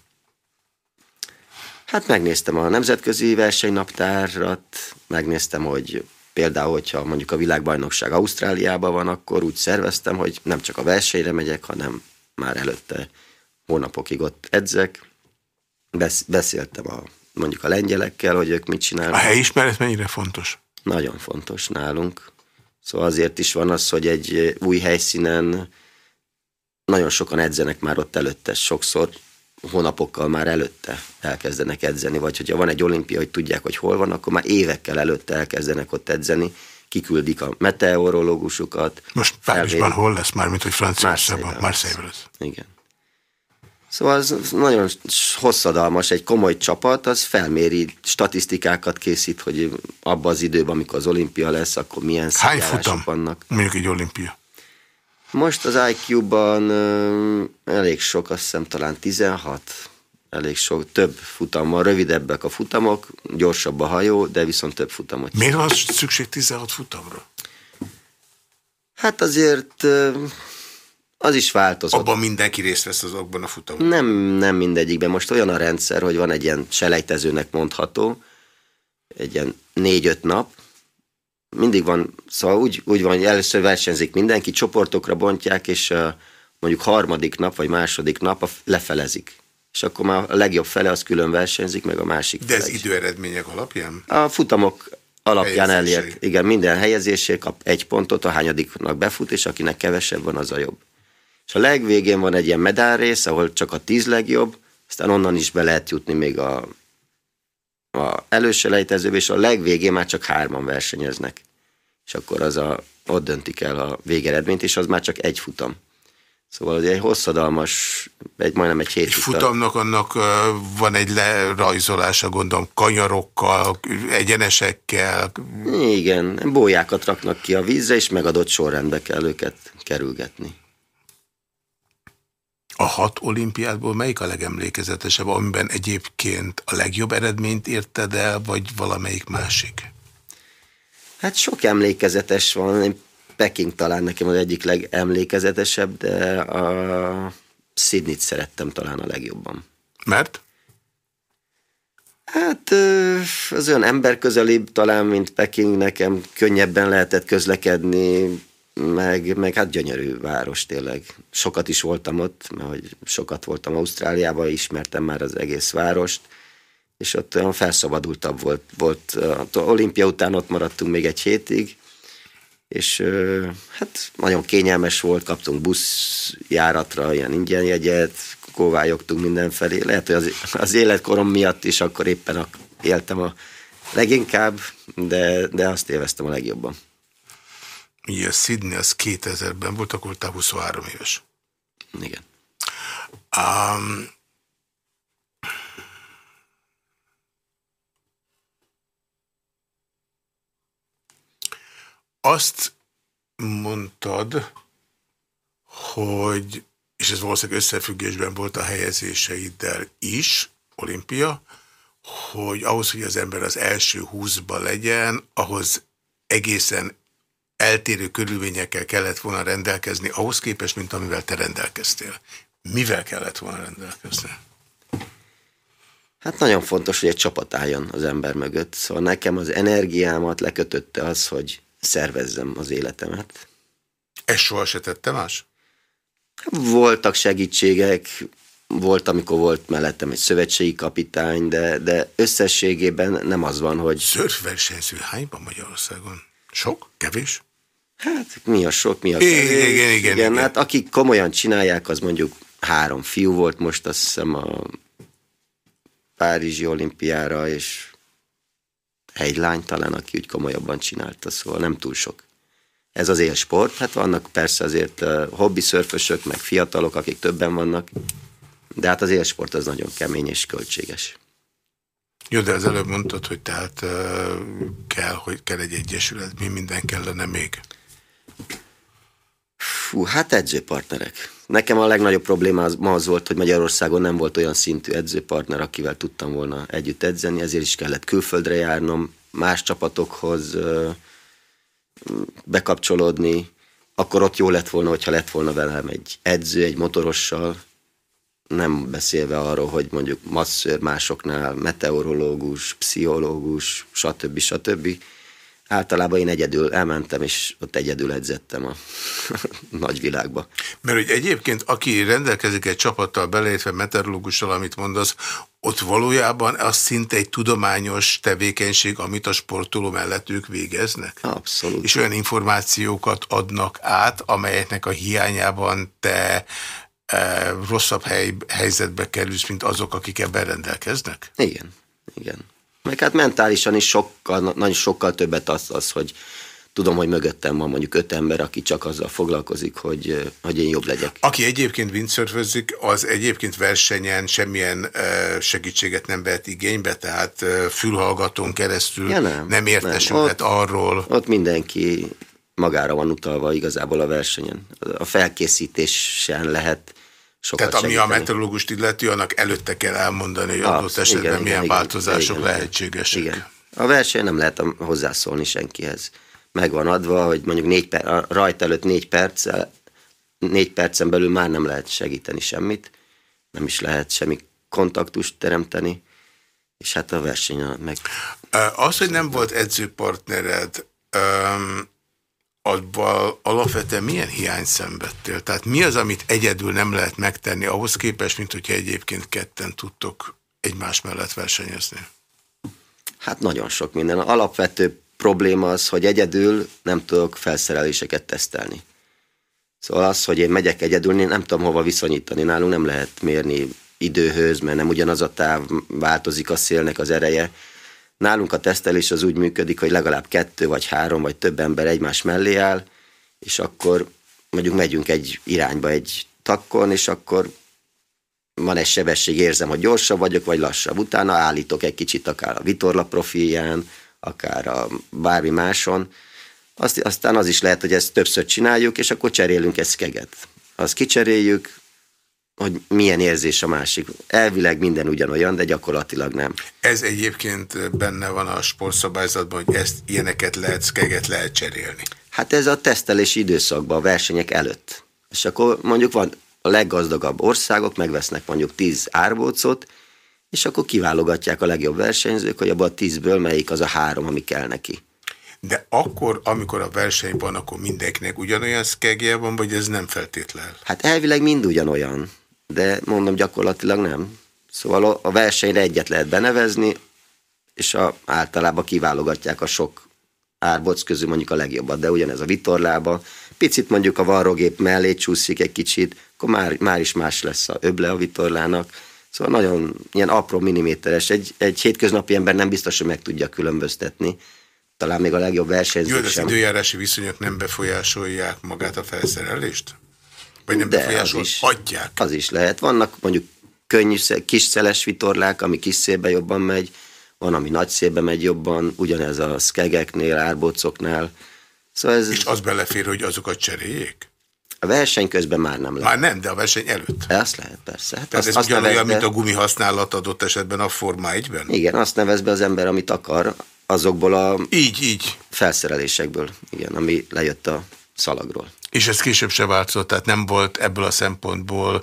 Hát megnéztem a nemzetközi versenynaptárat, megnéztem, hogy Például, hogyha mondjuk a világbajnokság Ausztráliában van, akkor úgy szerveztem, hogy nem csak a versenyre megyek, hanem már előtte hónapokig ott edzek. beszéltem a, mondjuk a lengyelekkel, hogy ők mit csinálnak. A helyismeret mennyire fontos? Nagyon fontos nálunk. Szóval azért is van az, hogy egy új helyszínen nagyon sokan edzenek már ott előtte. Sokszor hónapokkal már előtte elkezdenek edzeni, vagy hogyha van egy olimpia, hogy tudják, hogy hol van, akkor már évekkel előtte elkezdenek ott edzeni, kiküldik a meteorológusukat. Most Párizsban hol lesz már, mint hogy Franciaországban? Marseille lesz. Igen. Szóval az nagyon hosszadalmas, egy komoly csapat, az felméri, statisztikákat készít, hogy abban az időben, amikor az olimpia lesz, akkor milyen Hány futam vannak. mondjuk egy olimpia? Most az IQ-ban elég sok, azt hiszem talán 16, elég sok, több futam van, rövidebbek a futamok, gyorsabb a hajó, de viszont több futamot. Miért van szükség 16 futamra? Hát azért az is változott. Abban mindenki részt vesz azokban a futamokban? Nem, nem mindegyikben. Most olyan a rendszer, hogy van egy ilyen selejtezőnek mondható, egy ilyen négy-öt nap, mindig van, szóval úgy, úgy van, hogy először versenyzik mindenki, csoportokra bontják, és mondjuk harmadik nap, vagy második nap a, lefelezik. És akkor már a legjobb fele az külön versenyzik, meg a másik De ez időeredmények alapján? A futamok alapján elért. Igen, minden helyezésért kap egy pontot, a hányadiknak befut, és akinek kevesebb van, az a jobb. És a legvégén van egy ilyen medálrész, ahol csak a tíz legjobb, aztán onnan is be lehet jutni még a, a előselejtezőbe, és a legvégén már csak hárman versenyeznek. És akkor az a, ott döntik el a végeredményt, és az már csak egy futam. Szóval az egy hosszadalmas, egy, majdnem egy hét Egy futamnak annak van egy lerajzolása, gondolom, kanyarokkal, egyenesekkel. Igen, bójákat raknak ki a vízre, és megadott sorrendbe kell őket kerülgetni. A hat olimpiádból melyik a legemlékezetesebb, amiben egyébként a legjobb eredményt érted el, vagy valamelyik másik? Hát sok emlékezetes van. Én Peking talán nekem az egyik legemlékezetesebb, de a Sydney-t szerettem talán a legjobban. Mert? Hát az olyan emberközelibb talán, mint Peking, nekem könnyebben lehetett közlekedni, meg, meg hát gyönyörű város tényleg. Sokat is voltam ott, mert hogy sokat voltam Ausztráliában, ismertem már az egész várost, és ott olyan felszabadultabb volt. volt olimpia után ott maradtunk még egy hétig, és hát nagyon kényelmes volt, kaptunk buszjáratra, ilyen ingyen jegyet, kóvályogtunk mindenfelé. Lehet, hogy az, az életkorom miatt is akkor éppen a, éltem a leginkább, de, de azt élveztem a legjobban. Ugye Sydney az 2000-ben volt, akkor voltál 23 éves. Igen. Um, Azt mondtad, hogy, és ez valószínűleg összefüggésben volt a helyezéseiddel is, olimpia, hogy ahhoz, hogy az ember az első húszban legyen, ahhoz egészen eltérő körülményekkel kellett volna rendelkezni, ahhoz képest, mint amivel te rendelkeztél. Mivel kellett volna rendelkezni? Hát nagyon fontos, hogy egy csapat álljon az ember mögött. Szóval nekem az energiámat lekötötte az, hogy szervezzem az életemet. Ez soha se tette más? Voltak segítségek, volt, amikor volt mellettem egy szövetségi kapitány, de, de összességében nem az van, hogy... Szörfversenyző hányban Magyarországon? Sok? Kevés? Hát mi a sok, mi a kevés. Igen, igen, igen, igen, igen. Hát akik komolyan csinálják, az mondjuk három fiú volt most, azt hiszem a Párizsi olimpiára, és egy lány talán, aki úgy komolyabban csinálta, szóval nem túl sok. Ez az élsport, hát vannak persze azért uh, hobbi szörfösök, meg fiatalok, akik többen vannak, de hát az élsport az nagyon kemény és költséges. Jó, de az előbb mondtad, hogy tehát uh, kell, hogy kell egy egyesület, mi minden kellene még? Fú, hát edzőpartnerek. Nekem a legnagyobb probléma az, ma az volt, hogy Magyarországon nem volt olyan szintű edzőpartner, akivel tudtam volna együtt edzeni, ezért is kellett külföldre járnom, más csapatokhoz bekapcsolódni, akkor ott jó lett volna, hogyha lett volna velem egy edző, egy motorossal, nem beszélve arról, hogy mondjuk masszőr másoknál, meteorológus, pszichológus, stb. stb általában én egyedül elmentem, és ott egyedül edzettem a nagyvilágba. Mert hogy egyébként, aki rendelkezik egy csapattal, beleértve meteorológussal, amit mondasz, ott valójában az szinte egy tudományos tevékenység, amit a sportoló mellett ők végeznek? Abszolút. És olyan információkat adnak át, amelyeknek a hiányában te e, rosszabb hely, helyzetbe kerülsz, mint azok, akik ebben rendelkeznek? Igen, igen. Meg hát mentálisan is sokkal, nagyon sokkal többet az, az, hogy tudom, hogy mögöttem van mondjuk öt ember, aki csak azzal foglalkozik, hogy, hogy én jobb legyek. Aki egyébként windsurfözik, az egyébként versenyen semmilyen segítséget nem vett igénybe, tehát fülhallgatón keresztül ja, nem, nem értesülhet nem. Ott, arról. Ott mindenki magára van utalva igazából a versenyen. A felkészítésen lehet sokat Tehát ami segíteni. a meteorológust illeti, annak előtte kell elmondani, hogy adott esetben igen, milyen igen, változások igen, lehetségesek. Igen. A verseny nem lehet hozzászólni senkihez. Meg van adva, hogy mondjuk négy per, a rajt előtt négy perccel, négy percen belül már nem lehet segíteni semmit, nem is lehet semmi kontaktust teremteni, és hát a verseny meg... Az, hogy nem volt edzőpartnered, um, abban alapvetően milyen hiány szenvedtél? Tehát mi az, amit egyedül nem lehet megtenni ahhoz képest, mint hogyha egyébként ketten tudtok egymás mellett versenyezni? Hát nagyon sok minden. Alapvető probléma az, hogy egyedül nem tudok felszereléseket tesztelni. Szóval az, hogy én megyek egyedül, én nem tudom hova viszonyítani. Nálunk nem lehet mérni időhöz, mert nem ugyanaz a táv, változik a szélnek az ereje. Nálunk a tesztelés az úgy működik, hogy legalább kettő, vagy három, vagy több ember egymás mellé áll, és akkor mondjuk megyünk egy irányba egy takkon, és akkor van egy sebesség, érzem, hogy gyorsabb vagyok, vagy lassabb. Utána állítok egy kicsit akár a vitorla profilján, akár a bármi máson. Azt, aztán az is lehet, hogy ezt többször csináljuk, és akkor cserélünk egy skeget. Azt kicseréljük, hogy milyen érzés a másik. Elvileg minden ugyanolyan, de gyakorlatilag nem. Ez egyébként benne van a sportszabályzatban, hogy ezt ilyeneket lehet, skeget lehet cserélni. Hát ez a tesztelési időszakban, a versenyek előtt. És akkor mondjuk van a leggazdagabb országok, megvesznek mondjuk 10 árbócot, és akkor kiválogatják a legjobb versenyzők, hogy abban a tízből melyik az a három, ami kell neki. De akkor, amikor a verseny van, akkor mindenkinek ugyanolyan szkegje van, vagy ez nem feltétlen? Hát elvileg mind ugyanolyan, de mondom gyakorlatilag nem. Szóval a versenyre egyet lehet benevezni, és a, általában kiválogatják a sok árboc közül mondjuk a legjobbat, de ugyanez a vitorlába. Picit mondjuk a varrogép mellé csúszik egy kicsit, akkor már, már is más lesz a öble a vitorlának Szóval nagyon ilyen apró milliméteres. Egy, egy hétköznapi ember nem biztos, hogy meg tudja különböztetni. Talán még a legjobb versenyző Jó, sem. az időjárási viszonyok nem befolyásolják magát a felszerelést? Vagy nem De az is, az is lehet. Vannak mondjuk könnyű, kis szeles vitorlák, ami kis szélbe jobban megy, van, ami nagy szélbe megy jobban, ugyanez a skegeknél, árbócoknál. Szóval ez... És az belefér, hogy azokat cseréljék? A verseny közben már nem lehet. Már nem, de a verseny előtt. De azt lehet, persze. Hát Tehát azt, ez ugyanolyan, be... mint a gumi használat adott esetben a Forma 1-ben? Igen, azt nevez be az ember, amit akar, azokból a így, így. felszerelésekből, igen, ami lejött a szalagról. És ez később se változott, tehát nem volt ebből a szempontból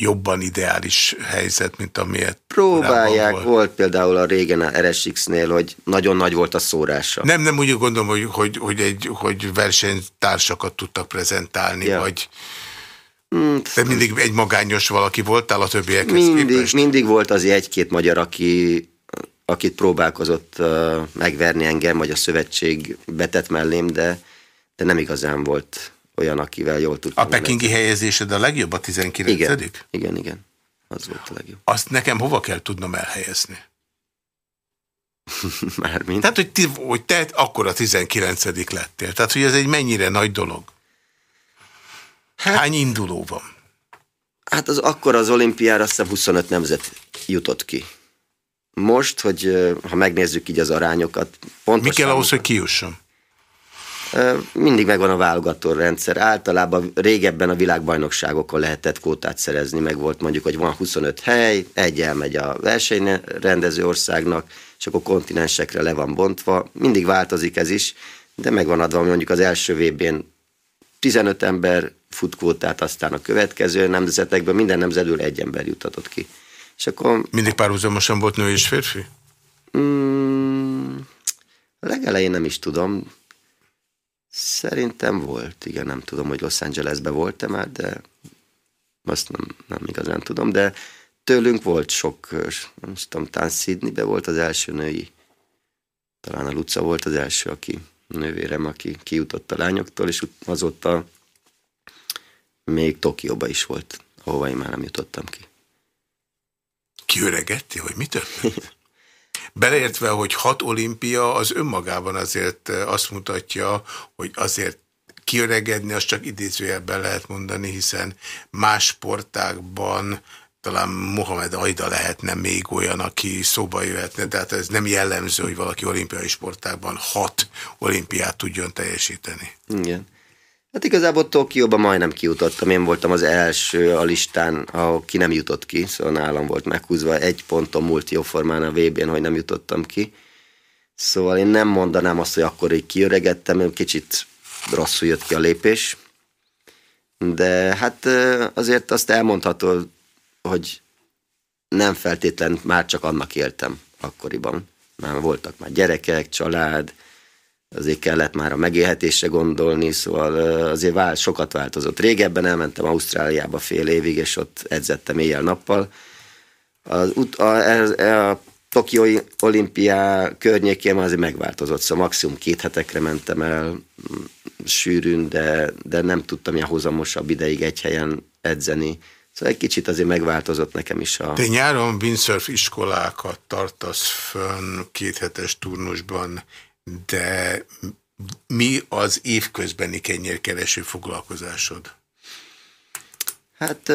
jobban ideális helyzet, mint amilyet Próbálják, volt. volt például a régen a RSX-nél, hogy nagyon nagy volt a szórása. Nem, nem úgy gondolom, hogy, hogy, hogy, egy, hogy versenytársakat tudtak prezentálni, ja. vagy... Te mindig egy magányos valaki voltál a többiekhez mindig, képest? Mindig volt az egy-két magyar, aki, akit próbálkozott uh, megverni engem, vagy a szövetség betett mellém, de, de nem igazán volt olyan, akivel jól tudtam. A pekingi menni. helyezésed a legjobb, a 19 Igen, igen, igen. Az volt a legjobb. Azt nekem hova kell tudnom elhelyezni? Mármint? Tehát, hogy, ti, hogy te akkor a 19 lettél. Tehát, hogy ez egy mennyire nagy dolog. Hát, Hány induló van? Hát az akkor az olimpiára azt hiszem 25 nemzet jutott ki. Most, hogy ha megnézzük így az arányokat... Mi kell ahhoz, hogy kijusson? Mindig megvan a válogató rendszer. Általában régebben a világbajnokságokon lehetett kótát szerezni, meg volt mondjuk, hogy van 25 hely, egy elmegy a versenyrendező országnak, és akkor kontinensekre le van bontva. Mindig változik ez is, de megvan adva mondjuk az első vb 15 ember fut kvótát, aztán a következő nemzetekben minden nemzetből egy ember jutatott ki. És akkor... Mindig párhuzamosan volt nő és férfi? Mm, legelején nem is tudom, Szerintem volt, igen, nem tudom, hogy Los Angelesbe volt-e már, de azt nem, nem igazán tudom, de tőlünk volt sok, nem tudom, talán Sydneybe volt az első női, talán a Luca volt az első, aki nővérem, aki kijutott a lányoktól, és azóta még Tokióba is volt, ahova én már nem jutottam ki. Kiöregetti, hogy mi történt? Beleértve, hogy hat olimpia az önmagában azért azt mutatja, hogy azért kiöregedni, az csak idézőjelben lehet mondani, hiszen más sportákban talán Mohamed Aida lehetne még olyan, aki szóba jöhetne, de hát ez nem jellemző, hogy valaki olimpiai sportákban hat olimpiát tudjon teljesíteni. Igen. Hát igazából Tokióban majdnem kijutottam. Én voltam az első a listán, ahol ki nem jutott ki, szóval nálam volt meghúzva. Egy ponton múlt jóformán a VB-n, hogy nem jutottam ki. Szóval én nem mondanám azt, hogy akkor így kiöregettem, kicsit rosszul jött ki a lépés. De hát azért azt elmondható, hogy nem feltétlen már csak annak éltem akkoriban. Már voltak már gyerekek, család, azért kellett már a megélhetésre gondolni, szóval azért vált, sokat változott. Régebben elmentem Ausztráliába fél évig, és ott edzettem éjjel-nappal. Az, a, a, a Tokiói olimpiá környékén azért megváltozott, szóval maximum két hetekre mentem el mm, sűrűn, de, de nem tudtam ilyen hozamosabb ideig egy helyen edzeni. Szóval egy kicsit azért megváltozott nekem is a... Te nyáron windsurf iskolákat tartasz fönn kéthetes turnusban, de mi az évközbeni kenyérkereső foglalkozásod? Hát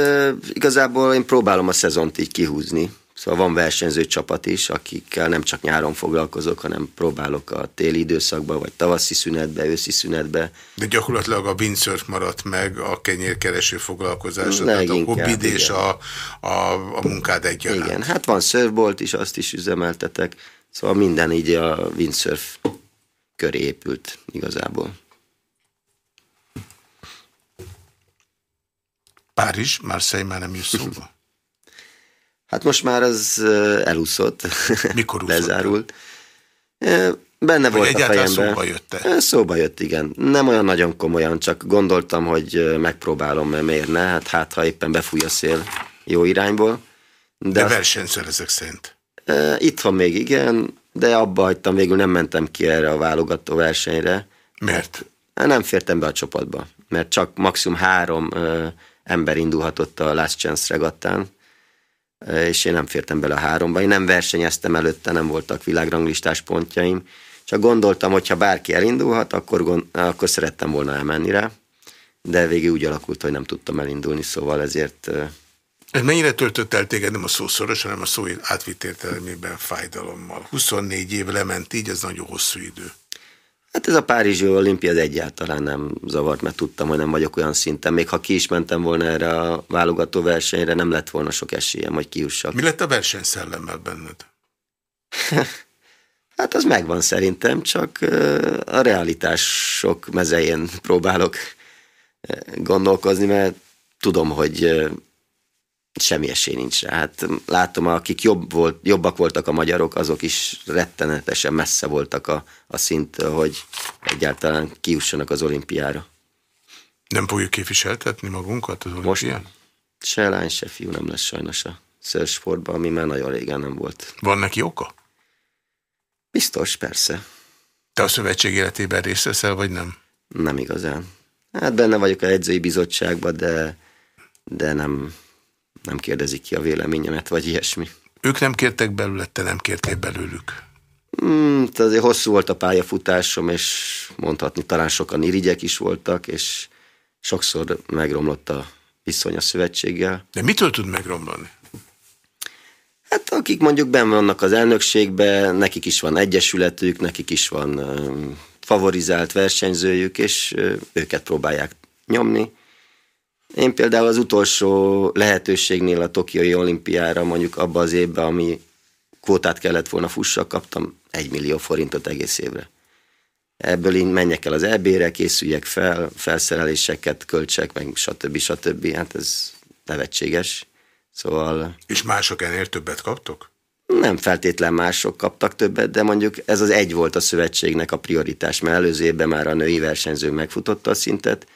igazából én próbálom a szezont így kihúzni. Szóval van versenyző csapat is, akikkel nem csak nyáron foglalkozok, hanem próbálok a téli időszakban, vagy tavaszi szünetbe, őszi szünetbe. De gyakorlatilag a windsurf maradt meg a kenyérkereső foglalkozás, tehát a hobbid és a, a, a munkád egyaránt. Igen, hát van surfbolt is, azt is üzemeltetek, szóval minden így a windsurf köré épült igazából. Párizs, Marseille már nem jött szóba. Hát most már az elúszott. Mikor úszott? Lezárult. Benne Vagy volt a fejemben. szóba jött -e? Szóba jött, igen. Nem olyan nagyon komolyan, csak gondoltam, hogy megpróbálom, mert miért ne? Hát, hát ha éppen befúj a szél jó irányból. De, de versenyszer ezek szerint? Itthon még igen, de abba hagytam, végül nem mentem ki erre a válogató versenyre. Miért? Nem fértem be a csapatba, mert csak maximum három ember indulhatott a Last Chance regattán, és én nem fértem bele a háromba. Én nem versenyeztem előtte, nem voltak világranglistás pontjaim, csak gondoltam, hogy ha bárki elindulhat, akkor, gond, akkor szerettem volna elmenni rá, de végül úgy alakult, hogy nem tudtam elindulni, szóval ezért... Ez mennyire töltött el téged nem a szó szoros, hanem a szó átvitt értelmében fájdalommal? 24 év lement így, ez nagyon hosszú idő. Hát ez a Párizsi olimpia egyáltalán nem zavart, mert tudtam, hogy nem vagyok olyan szinten. Még ha ki is mentem volna erre a válogató versenyre, nem lett volna sok esélyem, hogy kiussak. Mi lett a versenyszellemmel benned? hát az megvan szerintem, csak a realitások mezején próbálok gondolkozni, mert tudom, hogy semmi esély nincs rá. Hát látom, akik jobb volt, jobbak voltak a magyarok, azok is rettenetesen messze voltak a, a szint, hogy egyáltalán kiussanak az olimpiára. Nem fogjuk képviseltetni magunkat az olimpián? Most se lány, se fiú nem lesz sajnos a szörsportban, ami már nagyon régen nem volt. Van neki oka? Biztos, persze. Te a szövetség életében részt veszel, vagy nem? Nem igazán. Hát benne vagyok a edzői bizottságban, de, de nem, nem kérdezik ki a véleményemet, vagy ilyesmi. Ők nem kértek belőle, te nem kértél belőlük? Mm, azért hosszú volt a pályafutásom, és mondhatni talán sokan irigyek is voltak, és sokszor megromlott a viszony a szövetséggel. De mitől tud megromlani? Hát akik mondjuk benn vannak az elnökségben, nekik is van egyesületük, nekik is van favorizált versenyzőjük, és őket próbálják nyomni. Én például az utolsó lehetőségnél a Tokiai olimpiára, mondjuk abba az évben, ami kvótát kellett volna fussak, kaptam egy millió forintot egész évre. Ebből én menjek el az EB-re, készüljek fel, felszereléseket költsek, meg stb. stb. Hát ez nevetséges. Szóval... És mások ennél többet kaptok? Nem feltétlen mások kaptak többet, de mondjuk ez az egy volt a szövetségnek a prioritás, mert előző évben már a női versenyző megfutotta a szintet,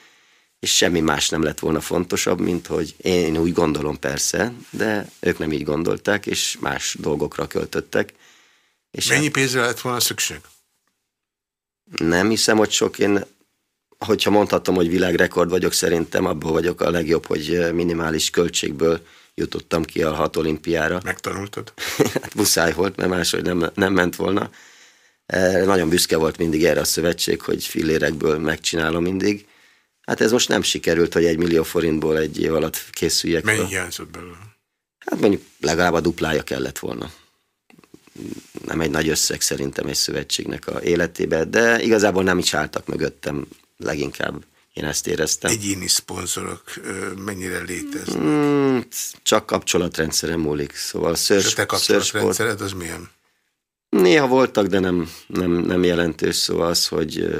és semmi más nem lett volna fontosabb, mint hogy én úgy gondolom persze, de ők nem így gondolták, és más dolgokra költöttek. És Mennyi hát, pénzre lett volna szükség? Nem hiszem, hogy sok. Én, hogyha mondhatom, hogy világrekord vagyok, szerintem abból vagyok a legjobb, hogy minimális költségből jutottam ki a hat olimpiára. Megtanultad? hát muszáj volt, mert máshogy nem, nem ment volna. Nagyon büszke volt mindig erre a szövetség, hogy fillérekből megcsinálom mindig Hát ez most nem sikerült, hogy egy millió forintból egy év alatt készüljek. Mennyi hiányzott belőle? Hát mondjuk legalább a duplája kellett volna. Nem egy nagy összeg szerintem egy szövetségnek a életébe, de igazából nem is álltak mögöttem leginkább. Én ezt éreztem. Egyéni szponzorok mennyire léteznek? Mm, csak kapcsolatrendszerem múlik. Szóval szörs, És a te kapcsolatrendszered az milyen? Néha voltak, de nem, nem, nem jelentős. Szóval az, hogy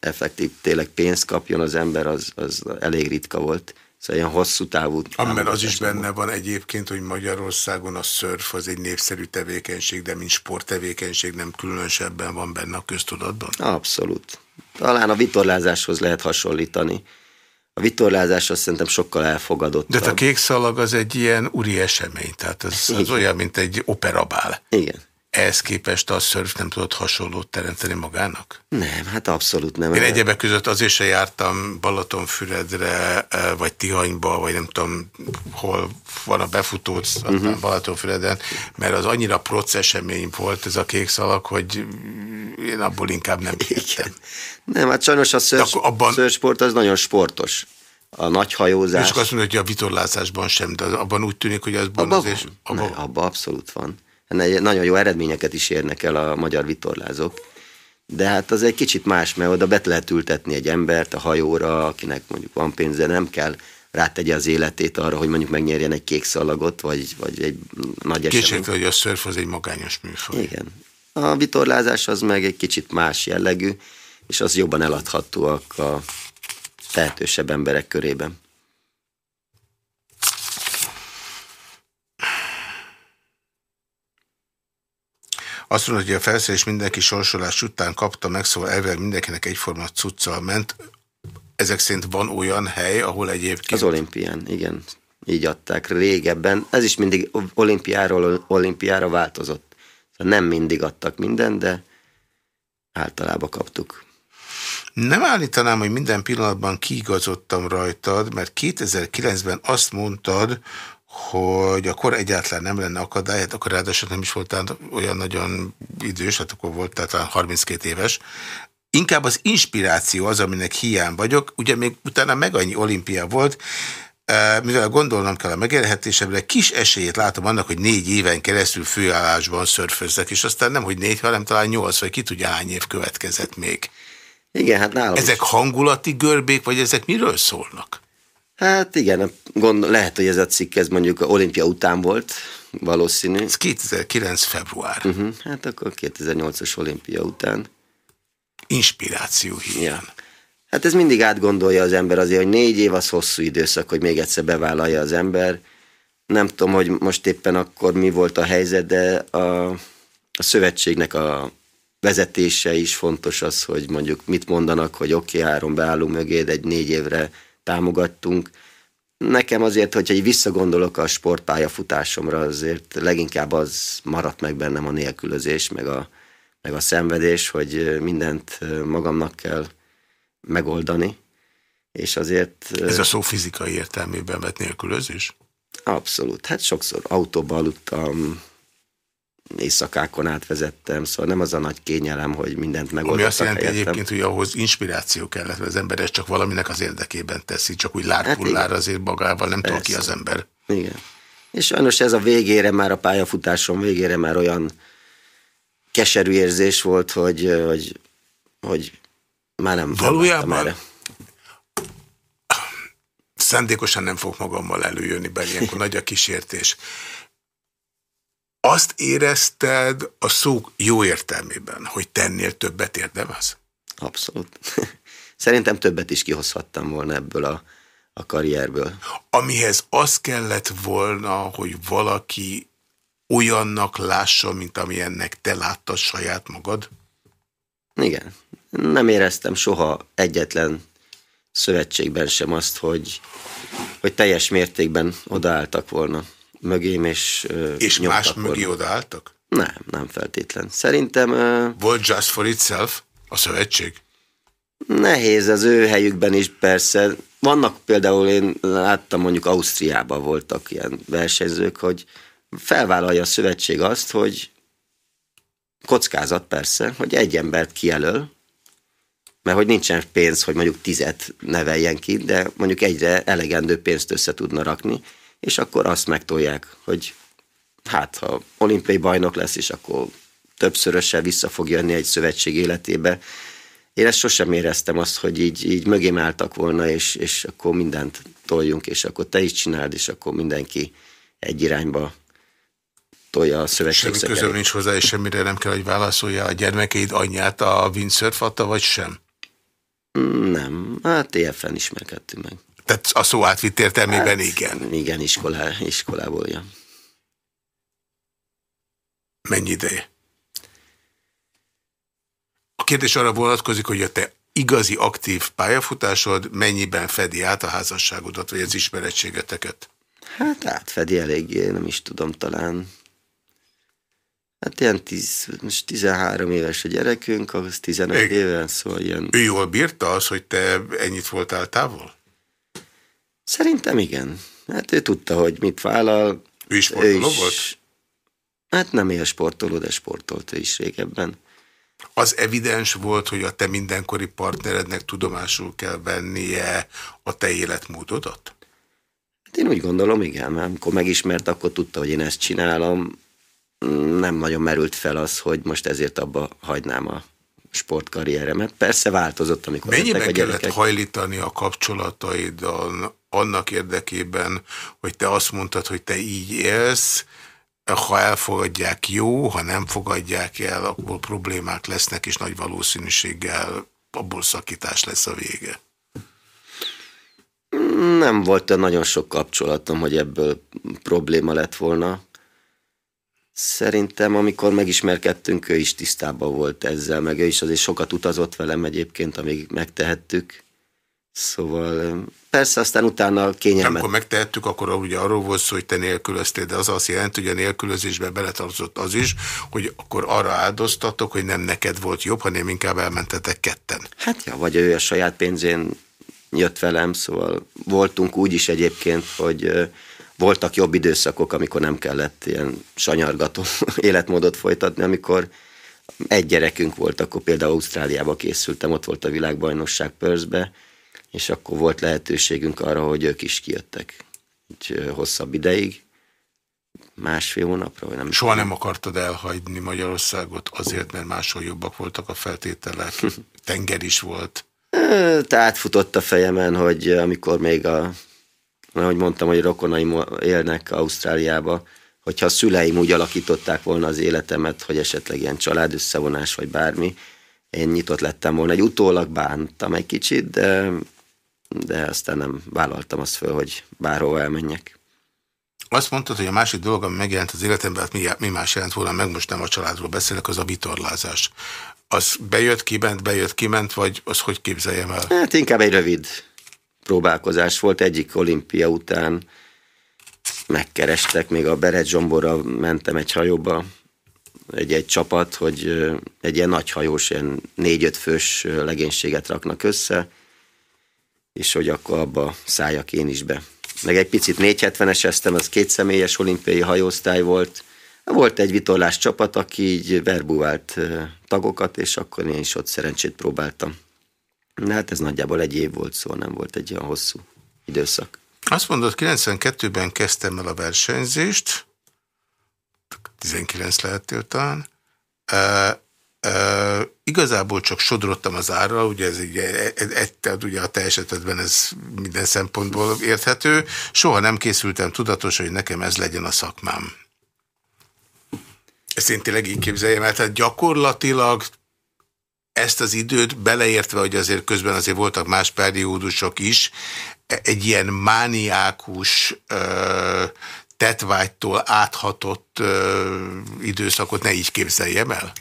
effektív tényleg pénzt kapjon az ember, az, az elég ritka volt. Szóval ilyen hosszú távú... Amiben az is benne van egyébként, hogy Magyarországon a szörf az egy népszerű tevékenység, de mint sporttevékenység nem különösebben van benne a köztudatban? Abszolút. Talán a vitorlázáshoz lehet hasonlítani. A vitorlázás azt szerintem sokkal elfogadott. De hát a kék szalag az egy ilyen úri esemény, tehát az, az olyan, mint egy operabál. Igen ehhez képest a szörf nem tudott hasonlót teremteni magának? Nem, hát abszolút nem. Én egyebek között azért se jártam Balatonfüredre, eh, vagy Tihanyba, vagy nem tudom, hol van a befutó uh mhm. -huh. Balatonfüreden, mert az annyira procesemény volt ez a kék szalag, hogy én abból inkább nem Igen. Nem, hát sajnos a szörf, abban... szörsport az nagyon sportos a nagy hajózás. És azt mondod, hogy a vitorlázásban sem, de abban úgy tűnik, hogy az abban azért... Abban... abba abszolút van nagyon jó eredményeket is érnek el a magyar vitorlázók. De hát az egy kicsit más, mert oda bet lehet ültetni egy embert a hajóra, akinek mondjuk van pénze, nem kell rátegye az életét arra, hogy mondjuk megnyerjen egy kék szalagot, vagy, vagy egy nagy esemény. Kétségtelen, hogy a szörf az egy magányos műfaj. Igen. A vitorlázás az meg egy kicsit más jellegű, és az jobban eladhatóak a tehetősebb emberek körében. Azt mondod, hogy a felszerelés mindenki sorsolás után kapta meg, szóval elvileg mindenkinek egyforma cuccal ment. Ezek szerint van olyan hely, ahol egyébként... Az olimpián, igen. Így adták régebben. Ez is mindig olimpiáról olimpiára változott. Szóval nem mindig adtak minden, de általában kaptuk. Nem állítanám, hogy minden pillanatban kiigazodtam rajtad, mert 2009-ben azt mondtad, hogy akkor egyáltalán nem lenne akadály, hát akkor ráadásul nem is voltál olyan nagyon idős, hát akkor volt talán 32 éves. Inkább az inspiráció az, aminek hiány vagyok. Ugye még utána meg annyi olimpia volt, eh, mivel gondolnom kell a megélhetésemre, kis esélyét látom annak, hogy négy éven keresztül főállásban szörfözzek, és aztán nem, hogy négy, hanem talán nyolc, vagy ki tudja hány év következett még. Igen, hát nálam Ezek is. hangulati görbék, vagy ezek miről szólnak? Hát igen, gond, lehet, hogy ez a cikk ez mondjuk olimpia után volt, valószínű. Ez 2009. február. Uh -huh. Hát akkor 2008-as olimpia után. Inspiráció hiány. Ja. Hát ez mindig átgondolja az ember azért, hogy négy év az hosszú időszak, hogy még egyszer bevállalja az ember. Nem tudom, hogy most éppen akkor mi volt a helyzet, de a, a szövetségnek a vezetése is fontos az, hogy mondjuk mit mondanak, hogy oké, okay, három beállunk mögé, egy négy évre támogattunk. Nekem azért, hogyha így visszagondolok a sportpályafutásomra, azért leginkább az maradt meg bennem a nélkülözés, meg a, meg a szenvedés, hogy mindent magamnak kell megoldani. És azért... Ez a szó fizikai értelmében vett nélkülözés? Abszolút. Hát sokszor autóba aludtam, éjszakákon átvezettem, szóval nem az a nagy kényelem, hogy mindent megoldottak Ami azt jelenti helyettem. egyébként, hogy ahhoz inspiráció kellett, mert az ember ezt csak valaminek az érdekében teszi, csak úgy lárpullár hát azért magával nem tud ki az ember. Igen. És sajnos ez a végére már a pályafutásom végére már olyan keserű érzés volt, hogy, hogy, hogy már nem Valójában erre. szándékosan nem fog magammal előjönni, bár ilyenkor nagy a kísértés. Azt érezted a szó jó értelmében, hogy tennél többet érdemez? Abszolút. Szerintem többet is kihozhattam volna ebből a, a karrierből. Amihez az kellett volna, hogy valaki olyannak lássa, mint amilyennek te láttad saját magad? Igen. Nem éreztem soha egyetlen szövetségben sem azt, hogy, hogy teljes mértékben odaálltak volna mögém, és És más mögé odaálltak? Nem, nem feltétlen. Szerintem... Volt Just for Itself a szövetség? Nehéz az ő helyükben is persze. Vannak például, én láttam mondjuk Ausztriában voltak ilyen versenyzők, hogy felvállalja a szövetség azt, hogy kockázat persze, hogy egy embert kijelöl, mert hogy nincsen pénz, hogy mondjuk tizet neveljen ki, de mondjuk egyre elegendő pénzt össze tudna rakni, és akkor azt megtolják, hogy hát ha olimpiai bajnok lesz, és akkor többszörösen vissza fog jönni egy szövetség életébe. Én ezt sosem éreztem azt, hogy így, így mögém álltak volna, és, és akkor mindent toljunk, és akkor te is csináld, és akkor mindenki egy irányba tolja a szövetség Semmi közöm nincs hozzá, és semmire nem kell, hogy válaszolja a gyermekeid anyját a windsurf vagy sem? Nem, hát TFN ismerkedtünk meg. Tehát a szó átvitt értelmében hát, igen. Igen, iskolá, iskolából, ja. Mennyi ideje? A kérdés arra vonatkozik, hogy a te igazi aktív pályafutásod mennyiben fedi át a házasságodat, vagy az ismerettségeteket? Hát átfedi eléggé, nem is tudom, talán Hát ilyen 10, 13 éves a gyerekünk, az 15 Ég. éven, szóval ilyen... Ő jól bírta az, hogy te ennyit voltál távol? Szerintem igen. Hát ő tudta, hogy mit vállal. Ő is sportoló ő is, volt? Hát nem él sportoló, de sportolt ő is régebben. Az evidens volt, hogy a te mindenkori partnerednek tudomásul kell vennie a te életmódodat? Hát én úgy gondolom, igen, mert amikor megismert, akkor tudta, hogy én ezt csinálom. Nem nagyon merült fel az, hogy most ezért abba hagynám a sportkarrieremet. Persze változott, amikor Mennyiben a kellett hajlítani a kapcsolataidon annak érdekében, hogy te azt mondtad, hogy te így élsz, ha elfogadják jó, ha nem fogadják el, akkor problémák lesznek, és nagy valószínűséggel abból szakítás lesz a vége. Nem volt nagyon sok kapcsolatom, hogy ebből probléma lett volna. Szerintem, amikor megismerkedtünk, ő is tisztában volt ezzel, meg ő is azért sokat utazott velem egyébként, amíg megtehettük. Szóval persze aztán utána kényelmet. Amikor megtehettük, akkor ugye arról volt szó, hogy te nélkülöztél, de az azt jelenti, hogy a nélkülözésbe beletartozott az is, hogy akkor arra áldoztatok, hogy nem neked volt jobb, hanem inkább elmentetek ketten. Hát ja, vagy ő a saját pénzén jött velem, szóval voltunk úgy is egyébként, hogy voltak jobb időszakok, amikor nem kellett ilyen sanyargató életmódot folytatni, amikor egy gyerekünk volt, akkor például Ausztráliába készültem, ott volt a világbajnokság Perthbe, és akkor volt lehetőségünk arra, hogy ők is kijöttek egy hosszabb ideig, másfél hónapra, vagy nem. Soha nem akartad elhagyni Magyarországot azért, mert máshol jobbak voltak a feltételek, tenger is volt. Tehát futott a fejemen, hogy amikor még a, ahogy mondtam, hogy rokonaim élnek Ausztráliába, hogyha a szüleim úgy alakították volna az életemet, hogy esetleg ilyen családösszevonás vagy bármi, én nyitott lettem volna. Egy utólag bántam egy kicsit, de de aztán nem vállaltam azt föl, hogy bárhova elmenjek. Azt mondtad, hogy a másik dolog, ami megjelent az életemben, hát mi, mi más jelent volna, meg most nem a családról beszélek, az a vitorlázás. Az bejött, kiment, bejött, kiment, vagy az hogy képzeljem el? Hát inkább egy rövid próbálkozás volt. Egyik olimpia után megkerestek, még a Beret Zsomborra mentem egy hajóba, egy, egy csapat, hogy egy ilyen nagy hajós, ilyen négy-öt fős legénységet raknak össze, és hogy akkor abba szálljak én is be. Meg egy picit 470-eseztem, az két személyes olimpiai hajósztály volt. Volt egy vitorlás csapat, aki így verbúvált tagokat, és akkor én is ott szerencsét próbáltam. Hát ez nagyjából egy év volt, szóval nem volt egy olyan hosszú időszak. Azt mondod, 92-ben kezdtem el a versenyzést, 19 lehettél talán, Uh, igazából csak sodrottam az árra, ugye ez egy, egy, egy, ugye a te esetedben ez minden szempontból érthető. Soha nem készültem tudatos, hogy nekem ez legyen a szakmám. Ezt én tényleg így képzeljem el. Tehát gyakorlatilag ezt az időt beleértve, hogy azért közben azért voltak más periódusok is, egy ilyen mániákus tetvágytól áthatott időszakot ne így képzeljem el?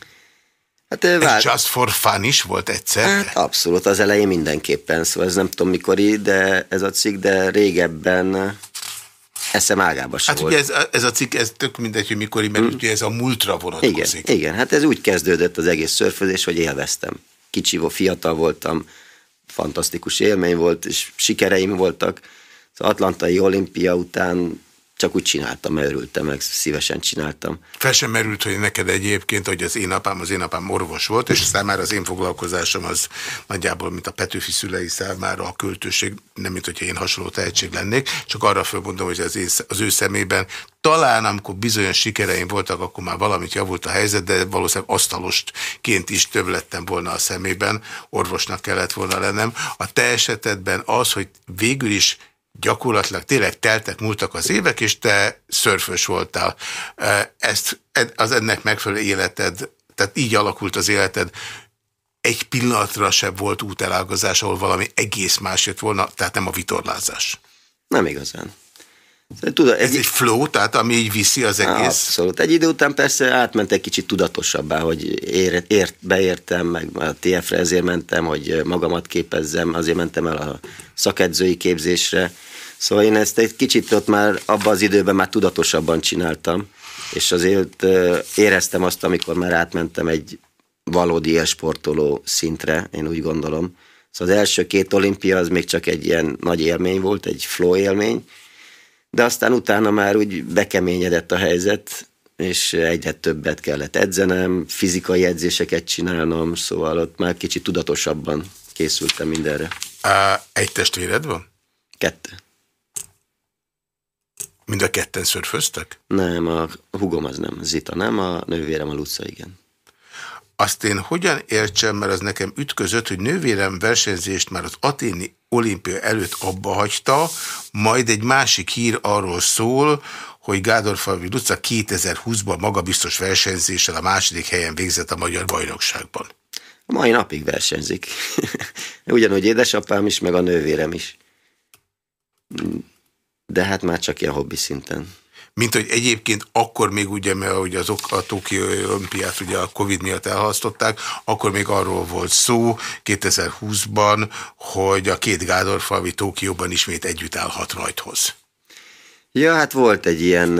Hát, ez vár... just for fun is volt egyszer? Hát abszolút, az elején mindenképpen, szóval ez nem tudom mikor de ez a cikk, de régebben eszem ágába sem Hát volt. ugye ez, ez a cikk, ez tök mindegy, hogy mikor, mert mm. ugye ez a múltra vonatkozik. Igen, igen, hát ez úgy kezdődött az egész szörfözés, hogy élveztem. Kicsi, fiatal voltam, fantasztikus élmény volt, és sikereim voltak. Az Atlantai olimpia után csak úgy csináltam, örültem, meg szívesen csináltam. Fel sem merült, hogy neked egyébként, hogy az én apám, az én apám orvos volt, és számára az én foglalkozásom az nagyjából, mint a Petőfi szülei számára a költőség, nem mint hogyha én hasonló tehetség lennék, csak arra fölmondom, hogy az, én, az ő szemében talán amikor bizonyos sikereim voltak, akkor már valamit javult a helyzet, de valószínűleg asztalostként is több lettem volna a szemében, orvosnak kellett volna lennem. A te esetedben az, hogy végül is gyakorlatilag tényleg teltek, múltak az évek, és te szörfös voltál. Ezt, az ennek megfelelő életed, tehát így alakult az életed, egy pillanatra sem volt útelágazás, ahol valami egész más jött volna, tehát nem a vitorlázás. Nem igazán. Tudod, Ez egy, egy flow, tehát ami így viszi az egész? Abszolút. Egy idő után persze átment egy kicsit tudatosabbá, hogy ér, ért, beértem, meg a TF-re ezért mentem, hogy magamat képezzem, azért mentem el a szakedzői képzésre. Szóval én ezt egy kicsit ott már abban az időben már tudatosabban csináltam, és azért éreztem azt, amikor már átmentem egy valódi sportoló szintre, én úgy gondolom. Szóval az első két olimpia az még csak egy ilyen nagy élmény volt, egy flow élmény, de aztán utána már úgy bekeményedett a helyzet, és egyre többet kellett edzenem, fizikai edzéseket csinálnom, szóval ott már kicsit tudatosabban készültem mindenre. Egy testvéred van? Kettő. Mind a ketten szörföztek? Nem, a hugom az nem, Zita nem, a nővérem a Luca, igen. Azt én hogyan értsem, mert az nekem ütközött, hogy nővérem versenyzést már az aténi olimpia előtt abba hagyta, majd egy másik hír arról szól, hogy Gádorfalvi Luca 2020-ban magabiztos versenyzéssel a második helyen végzett a magyar bajnokságban. A mai napig versenyzik. Ugyanúgy édesapám is, meg a nővérem is. De hát már csak ilyen hobbi szinten. Mint hogy egyébként akkor még ugye, mert ugye az a Tokió olimpiát ugye a Covid miatt elhasztották, akkor még arról volt szó 2020-ban, hogy a két Gádorfalvi Tokióban ismét együtt állhat rajthoz. Ja, hát volt egy ilyen,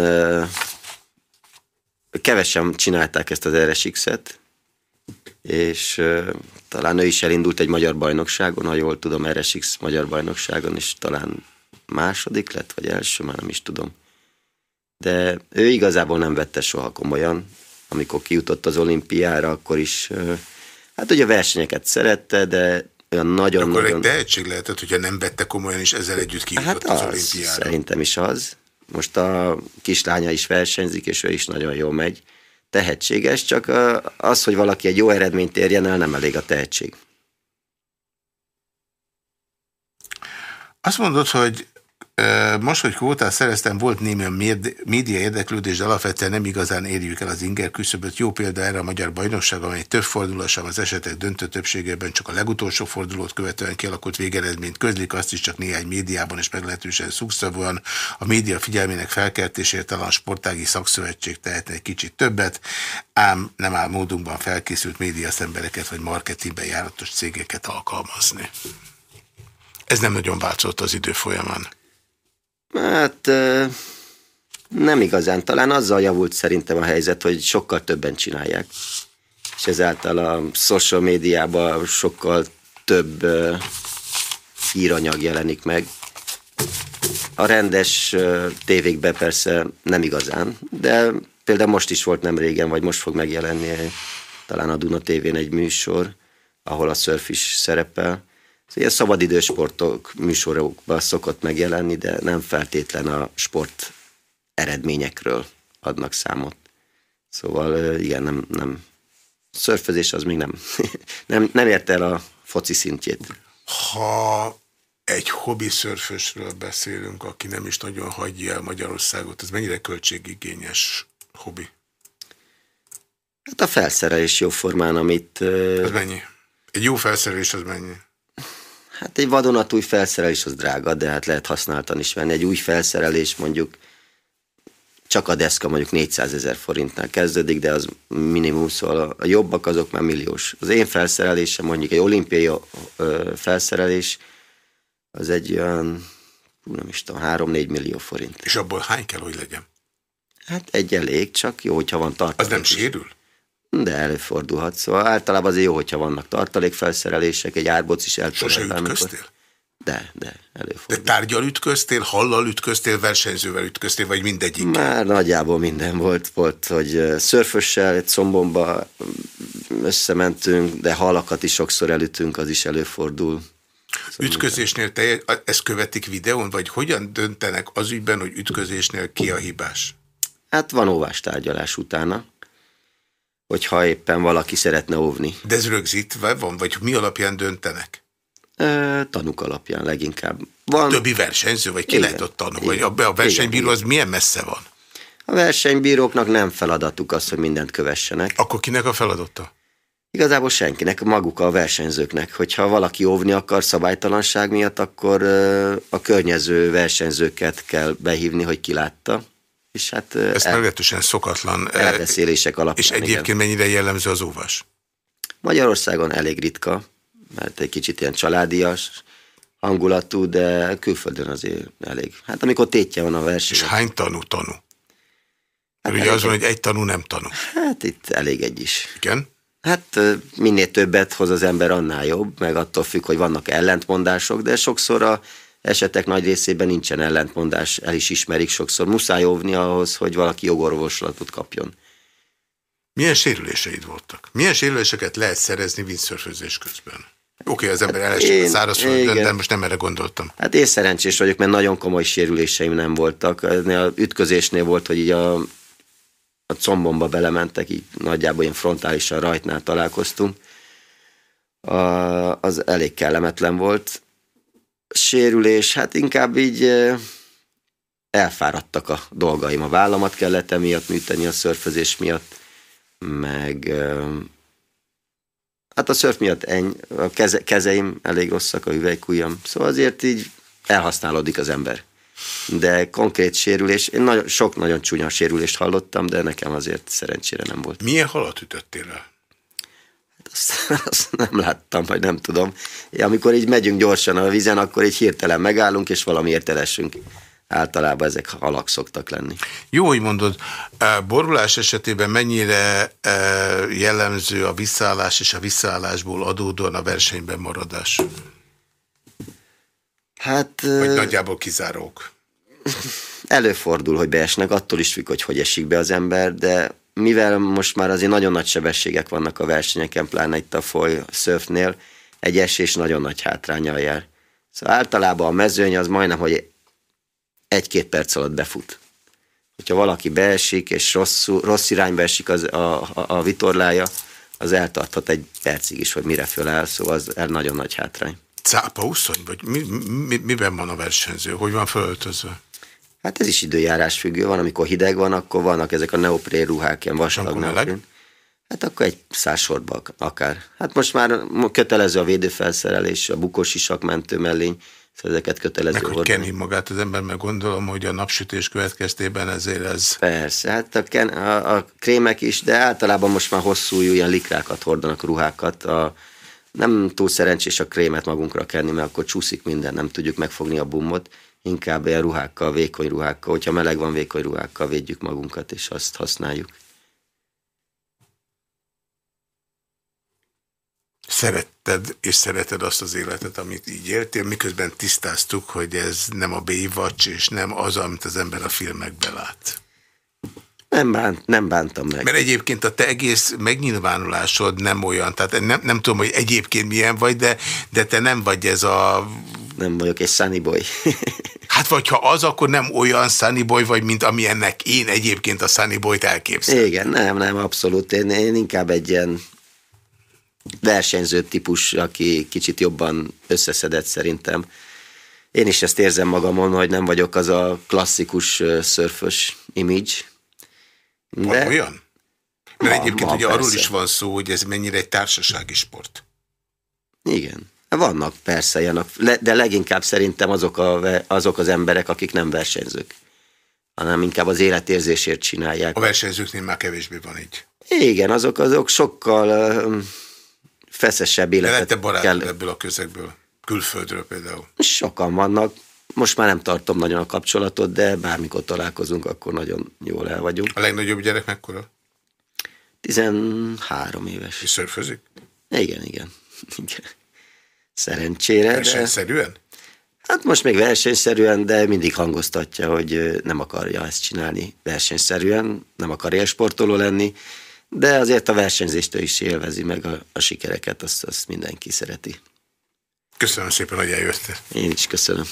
kevesen csinálták ezt az RSX-et, és talán ő is elindult egy magyar bajnokságon, ha jól tudom, RSX magyar bajnokságon, és talán második lett, vagy első, már nem is tudom de ő igazából nem vette soha komolyan. Amikor kijutott az olimpiára, akkor is, hát ugye a versenyeket szerette, de olyan nagyon... Akkor nagyon... egy tehetség lehetett, hogyha nem vette komolyan, és ezzel együtt kijutott hát az, az olimpiára. Szerintem is az. Most a kislánya is versenyzik, és ő is nagyon jól megy. Tehetséges, csak az, hogy valaki egy jó eredményt érjen el, nem elég a tehetség. Azt mondod, hogy most, hogy kvótát szereztem, volt némi média érdeklődés, de alapvetően nem igazán érjük el az inger küszöböt. Jó példa erre a magyar bajnokság, amely több fordulósan az esetek döntő többségében csak a legutolsó fordulót követően kialakult végeredményt közlik, azt is csak néhány médiában és meglehetősen szukszavúan. A média figyelmének felkeltésért talán a sportági szakszövetség tehetne egy kicsit többet, ám nem áll módunkban felkészült média szembereket vagy marketingben járatos cégeket alkalmazni. Ez nem nagyon változott az idő folyamán. Hát nem igazán. Talán azzal javult szerintem a helyzet, hogy sokkal többen csinálják. És ezáltal a social médiában sokkal több híranyag jelenik meg. A rendes tévékben persze nem igazán, de például most is volt nem régen, vagy most fog megjelenni talán a Duna tévén egy műsor, ahol a szörf is szerepel, Ilyen szabadidős sportok műsorokban szokott megjelenni, de nem feltétlen a sport eredményekről adnak számot. Szóval igen, nem, nem. Szörfözés az még nem, nem, nem ért el a foci szintjét. Ha egy hobbi szörfösről beszélünk, aki nem is nagyon hagyja el Magyarországot, ez mennyire költségigényes hobbi? Hát a felszerelés jó formán, amit... Ez mennyi? Egy jó felszerelés az mennyi? Hát egy vadonatúj felszerelés az drága, de hát lehet használtan is venni. Egy új felszerelés mondjuk csak a deszka mondjuk 400 ezer forintnál kezdődik, de az minimum, szóval a jobbak azok már milliós. Az én felszerelésem mondjuk egy olimpiai felszerelés, az egy olyan, nem is tudom, 3-4 millió forint. És abból hány kell, hogy legyen? Hát egy elég, csak jó, hogyha van tartalék. Az nem sérül? De előfordulhat. Szóval általában azért jó, hogyha vannak tartalékfelszerelések, egy árboc is el Sose ütköztél? De, de, előfordul. De tárgyal ütköztél, hallal ütköztél, versenyzővel ütköztél, vagy mindegyik? Már nagyjából minden volt. Volt, hogy szörfössel egy szombomba összementünk, de halakat is sokszor elütünk, az is előfordul. Szóval Ütközésnél te, ezt követik videón, vagy hogyan döntenek az ügyben, hogy ütközésnél ki a hibás? Hát van óvás tárgyalás utána hogyha éppen valaki szeretne óvni. De ez rögzítve van, vagy mi alapján döntenek? E, tanuk alapján leginkább. Van... Többi versenyző, vagy ki Igen. lehet ott tanulni? Vagy a, a versenybíró az milyen messze van? A versenybíróknak nem feladatuk az, hogy mindent kövessenek. Akkor kinek a feladata? Igazából senkinek, maguk a versenyzőknek. Hogyha valaki óvni akar szabálytalanság miatt, akkor a környező versenyzőket kell behívni, hogy kilátta. És hát Ez el, meglehetősen szokatlan. Elbeszélések alapján. És egyébként igen. mennyire jellemző az óvás? Magyarországon elég ritka, mert egy kicsit ilyen családias hangulatú, de külföldön azért elég. Hát amikor tétje van a verseny. És hány tanú tanú? Hát ugye az van, hogy egy tanú nem tanú. Hát itt elég egy is. Igen? Hát minél többet hoz az ember, annál jobb, meg attól függ, hogy vannak ellentmondások, de sokszor a esetek nagy részében nincsen ellentmondás, el is ismerik sokszor. Muszáj óvni ahhoz, hogy valaki jogorvoslatot kapjon. Milyen sérüléseid voltak? Milyen sérüléseket lehet szerezni windsurfözés közben? Oké, okay, az ember hát elesik a szárazföldön, de most nem erre gondoltam. Hát én szerencsés vagyok, mert nagyon komoly sérüléseim nem voltak. A ütközésnél volt, hogy így a a combomba belementek, így nagyjából ilyen frontálisan rajtnál találkoztunk. A, az elég kellemetlen volt. Sérülés, hát inkább így elfáradtak a dolgaim. A vállamat kellett emiatt műteni a szörfözés miatt, meg hát a szörf miatt eny, a keze, kezeim elég rosszak, a hüvelykujjam. Szóval azért így elhasználódik az ember de konkrét sérülés, én nagyon, sok nagyon csúnya sérülést hallottam, de nekem azért szerencsére nem volt. Milyen halat ütöttél el? Hát azt, nem láttam, vagy nem tudom. Amikor így megyünk gyorsan a vízen, akkor így hirtelen megállunk, és valamiért elesünk. Általában ezek halak szoktak lenni. Jó, hogy mondod. Borulás esetében mennyire jellemző a visszaállás és a visszaállásból adódóan a versenyben maradás? Hát... Vagy nagyjából kizárók? Előfordul, hogy beesnek, attól is függ, hogy hogy esik be az ember, de mivel most már azért nagyon nagy sebességek vannak a versenyeken, pláne itt a foly szörfnél, egy esés nagyon nagy hátrányal jár. Szóval általában a mezőny az majdnem, hogy egy-két perc alatt befut. Hogyha valaki beesik, és rossz, rossz irányba esik az, a, a, a vitorlája, az eltarthat egy percig is, hogy mire föláll, szóval az nagyon nagy hátrány cápa uszony? Vagy mi, mi, miben van a versenyző? Hogy van fölöltözve? Hát ez is időjárás függő. Van, amikor hideg van, akkor vannak ezek a neoprén ruhák, ilyen neoprén. Hát akkor egy száz sorba akár. Hát most már kötelező a védőfelszerelés, a bukós isak mentő mellény, szóval ezeket kötelező Meg, hogy kenni magát az ember, mert gondolom, hogy a napsütés következtében ezért ez... Persze, hát a, ken, a, a krémek is, de általában most már hosszú ilyen likrákat hordanak, ruhákat. A, nem túl szerencsés a krémet magunkra kenni, mert akkor csúszik minden, nem tudjuk megfogni a bumot. Inkább ilyen ruhákkal, vékony ruhákkal, hogyha meleg van, vékony ruhákkal védjük magunkat, és azt használjuk. Szeretted és szereted azt az életet, amit így éltél, miközben tisztáztuk, hogy ez nem a Baywatch, és nem az, amit az ember a filmekben lát. Nem, bánt, nem bántam meg. Mert egyébként a te egész megnyilvánulásod nem olyan, tehát nem, nem tudom, hogy egyébként milyen vagy, de, de te nem vagy ez a... Nem vagyok egy sunny boy. hát vagy ha az, akkor nem olyan sunny boy vagy, mint amilyennek én egyébként a sunny boyt elképzelem. Igen, nem, nem, abszolút. Én, én inkább egy ilyen versenyző típus, aki kicsit jobban összeszedett szerintem. Én is ezt érzem magamon, hogy nem vagyok az a klasszikus szörfös image, de... Van olyan? Mert van, egyébként van, ugye persze. arról is van szó, hogy ez mennyire egy társasági sport. Igen. Vannak persze ilyenek, de leginkább szerintem azok, a, azok az emberek, akik nem versenyzők, hanem inkább az életérzésért csinálják. A versenyzőknél már kevésbé van így. Igen, azok, azok sokkal feszesebb életet De barátod kell... ebből a közegből? Külföldről például? Sokan vannak. Most már nem tartom nagyon a kapcsolatot, de bármikor találkozunk, akkor nagyon jól el vagyunk. A legnagyobb gyerek mekkora? 13 éves. És szörfözik? Igen, igen. igen. Szerencsére. Versenyszerűen? De... Hát most még versenyszerűen, de mindig hangoztatja, hogy nem akarja ezt csinálni versenyszerűen, nem akar élsportoló lenni, de azért a versenyzést is élvezi meg a, a sikereket, azt, azt mindenki szereti. Köszönöm szépen, hogy eljöttél. Én is köszönöm.